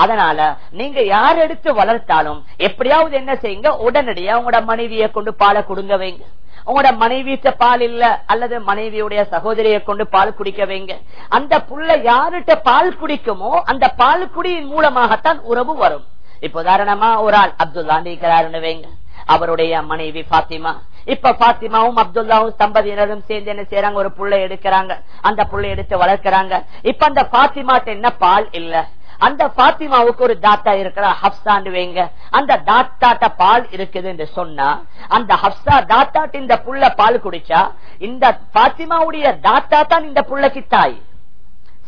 அதனால நீங்க யார் எடுத்து வளர்த்தாலும் எப்படியாவது என்ன செய்யுங்க? உடனடியா உங்களோட மனைவியை கொண்டு பாலை கொடுங்க வைங்க. உங்களோட மனைவிட்ட பால் இல்ல அல்லது மனைவியுடைய சகோதரியை கொண்டு பால் குடிக்க வைங்க. அந்த புள்ள யாருகிட்ட பால் குடிக்குமோ அந்த பால் குடியின் மூலமாகத்தான் உறவு வரும். இப்ப உதாரணமா ஒரு ஆள் அப்துல்லாண்டிக்கிறாருன்னு வைங்க. அவருடைய மனைவி பாத்திமா இப்ப பாத்திமாவும் அப்துல்லாவும் தம்பதியினரும் சேர்ந்து என்ன செய்யறாங்க ஒரு புள்ளை எடுக்கிறாங்க. அந்த புள்ளை எடுத்து வளர்க்கிறாங்க. இப்ப அந்த பாத்திமாட்ட என்ன பால் இல்ல? அந்த பாத்திமாவுக்கு ஒரு தாத்தா இருக்கிறா ஹப்சாண்டு வைங்க. அந்த தாத்தாட்ட பால் இருக்குது என்று சொன்னா அந்த ஹப்சா தாத்தாட்டு இந்த புள்ள பால் குடிச்சா இந்த பாத்திமாவுடைய தாத்தா தான் இந்த புள்ளைக்கு தாய்.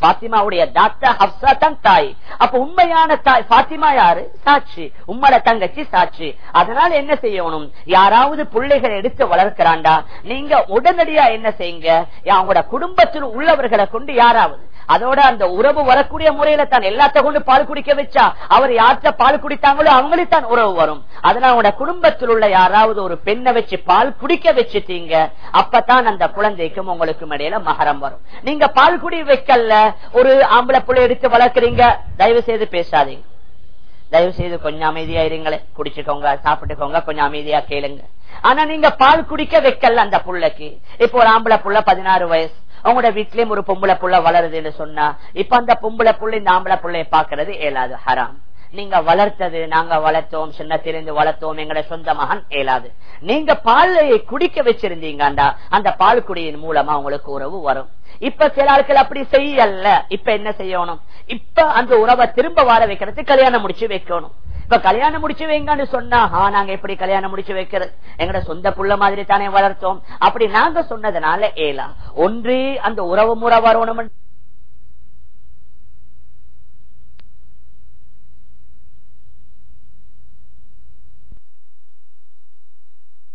பாத்திமாவுடைய தாத்தா ஹப்சா தான் தாய். அப்ப உண்மையான தாய் பாத்திமா யாரு? சாட்சி. உம்மட தங்கச்சி சாட்சி. அதனால என்ன செய்யணும்? யாராவது பிள்ளைகளை எடுத்து வளர்க்கிறாண்டா? நீங்க உடனடியா என்ன செய்யுங்க? அவங்களோட குடும்பத்தில் உள்ளவர்களை கொண்டு யாராவது அதோட அந்த உறவு வரக்கூடிய முறையில தான் எல்லாத்த கொண்டு பால் குடிக்க வச்சா அவர் யார்கிட்ட பால் குடித்தாங்களோ அவங்களுக்கு தான் உறவு வரும். அதனால உங்களோட குடும்பத்தில் உள்ள யாராவது ஒரு பெண்ணை வச்சு பால் குடிக்க வச்சுட்டீங்க அப்பதான் அந்த குழந்தைக்கும் உங்களுக்கும் இடையில மகரம் வரும். நீங்க பால் குடி வைக்கல ஒரு ஆம்பளை புள்ளை எடுத்து வளர்க்குறீங்க தயவு செய்து பேசாதீங்க. தயவு செய்து கொஞ்சம் அமைதியா இருங்களே குடிச்சுக்கோங்க சாப்பிட்டுக்கோங்க கொஞ்சம் அமைதியா கேளுங்க. ஆனா நீங்க பால் குடிக்க வைக்கல அந்த புள்ளைக்கு. இப்போ ஒரு ஆம்பளை புள்ள பதினாறு வயசு. உங்களோட வீட்லயும் ஒரு பொம்பளை புள்ள வளருதுன்னு சொன்னா இப்ப அந்த பொம்பளை புள்ள இந்த ஆம்பளை புள்ளைய பாக்குறது ஏலாது ஹராம். நீங்க வளர்த்தது நாங்க வளர்த்தோம் சின்னத்திலிருந்து வளர்த்தோம் எங்கட சொந்த மகன் ஏலாது நீங்க பாலையை குடிக்க வச்சிருந்தீங்கண்டா அந்த பால் குடியின் மூலமா உங்களுக்கு உறவு வரும். இப்ப சில ஆட்கள் அப்படி செய்யல. இப்ப என்ன செய்யணும்? இப்ப அந்த உறவை திரும்ப வார வைக்கிறதுக்கு கல்யாணம் முடிச்சு வைக்கணும். இப்ப கல்யாணம் முடிச்சு வைங்கன்னு சொன்னா நாங்க எப்படி கல்யாணம் முடிச்சு வைக்கிறது? எங்கட சொந்த புள்ள மாதிரி தானே வளர்த்தோம். அப்படி நாங்க சொன்னதுனால ஏலா ஒன்றே அந்த உறவு முறை வரணும்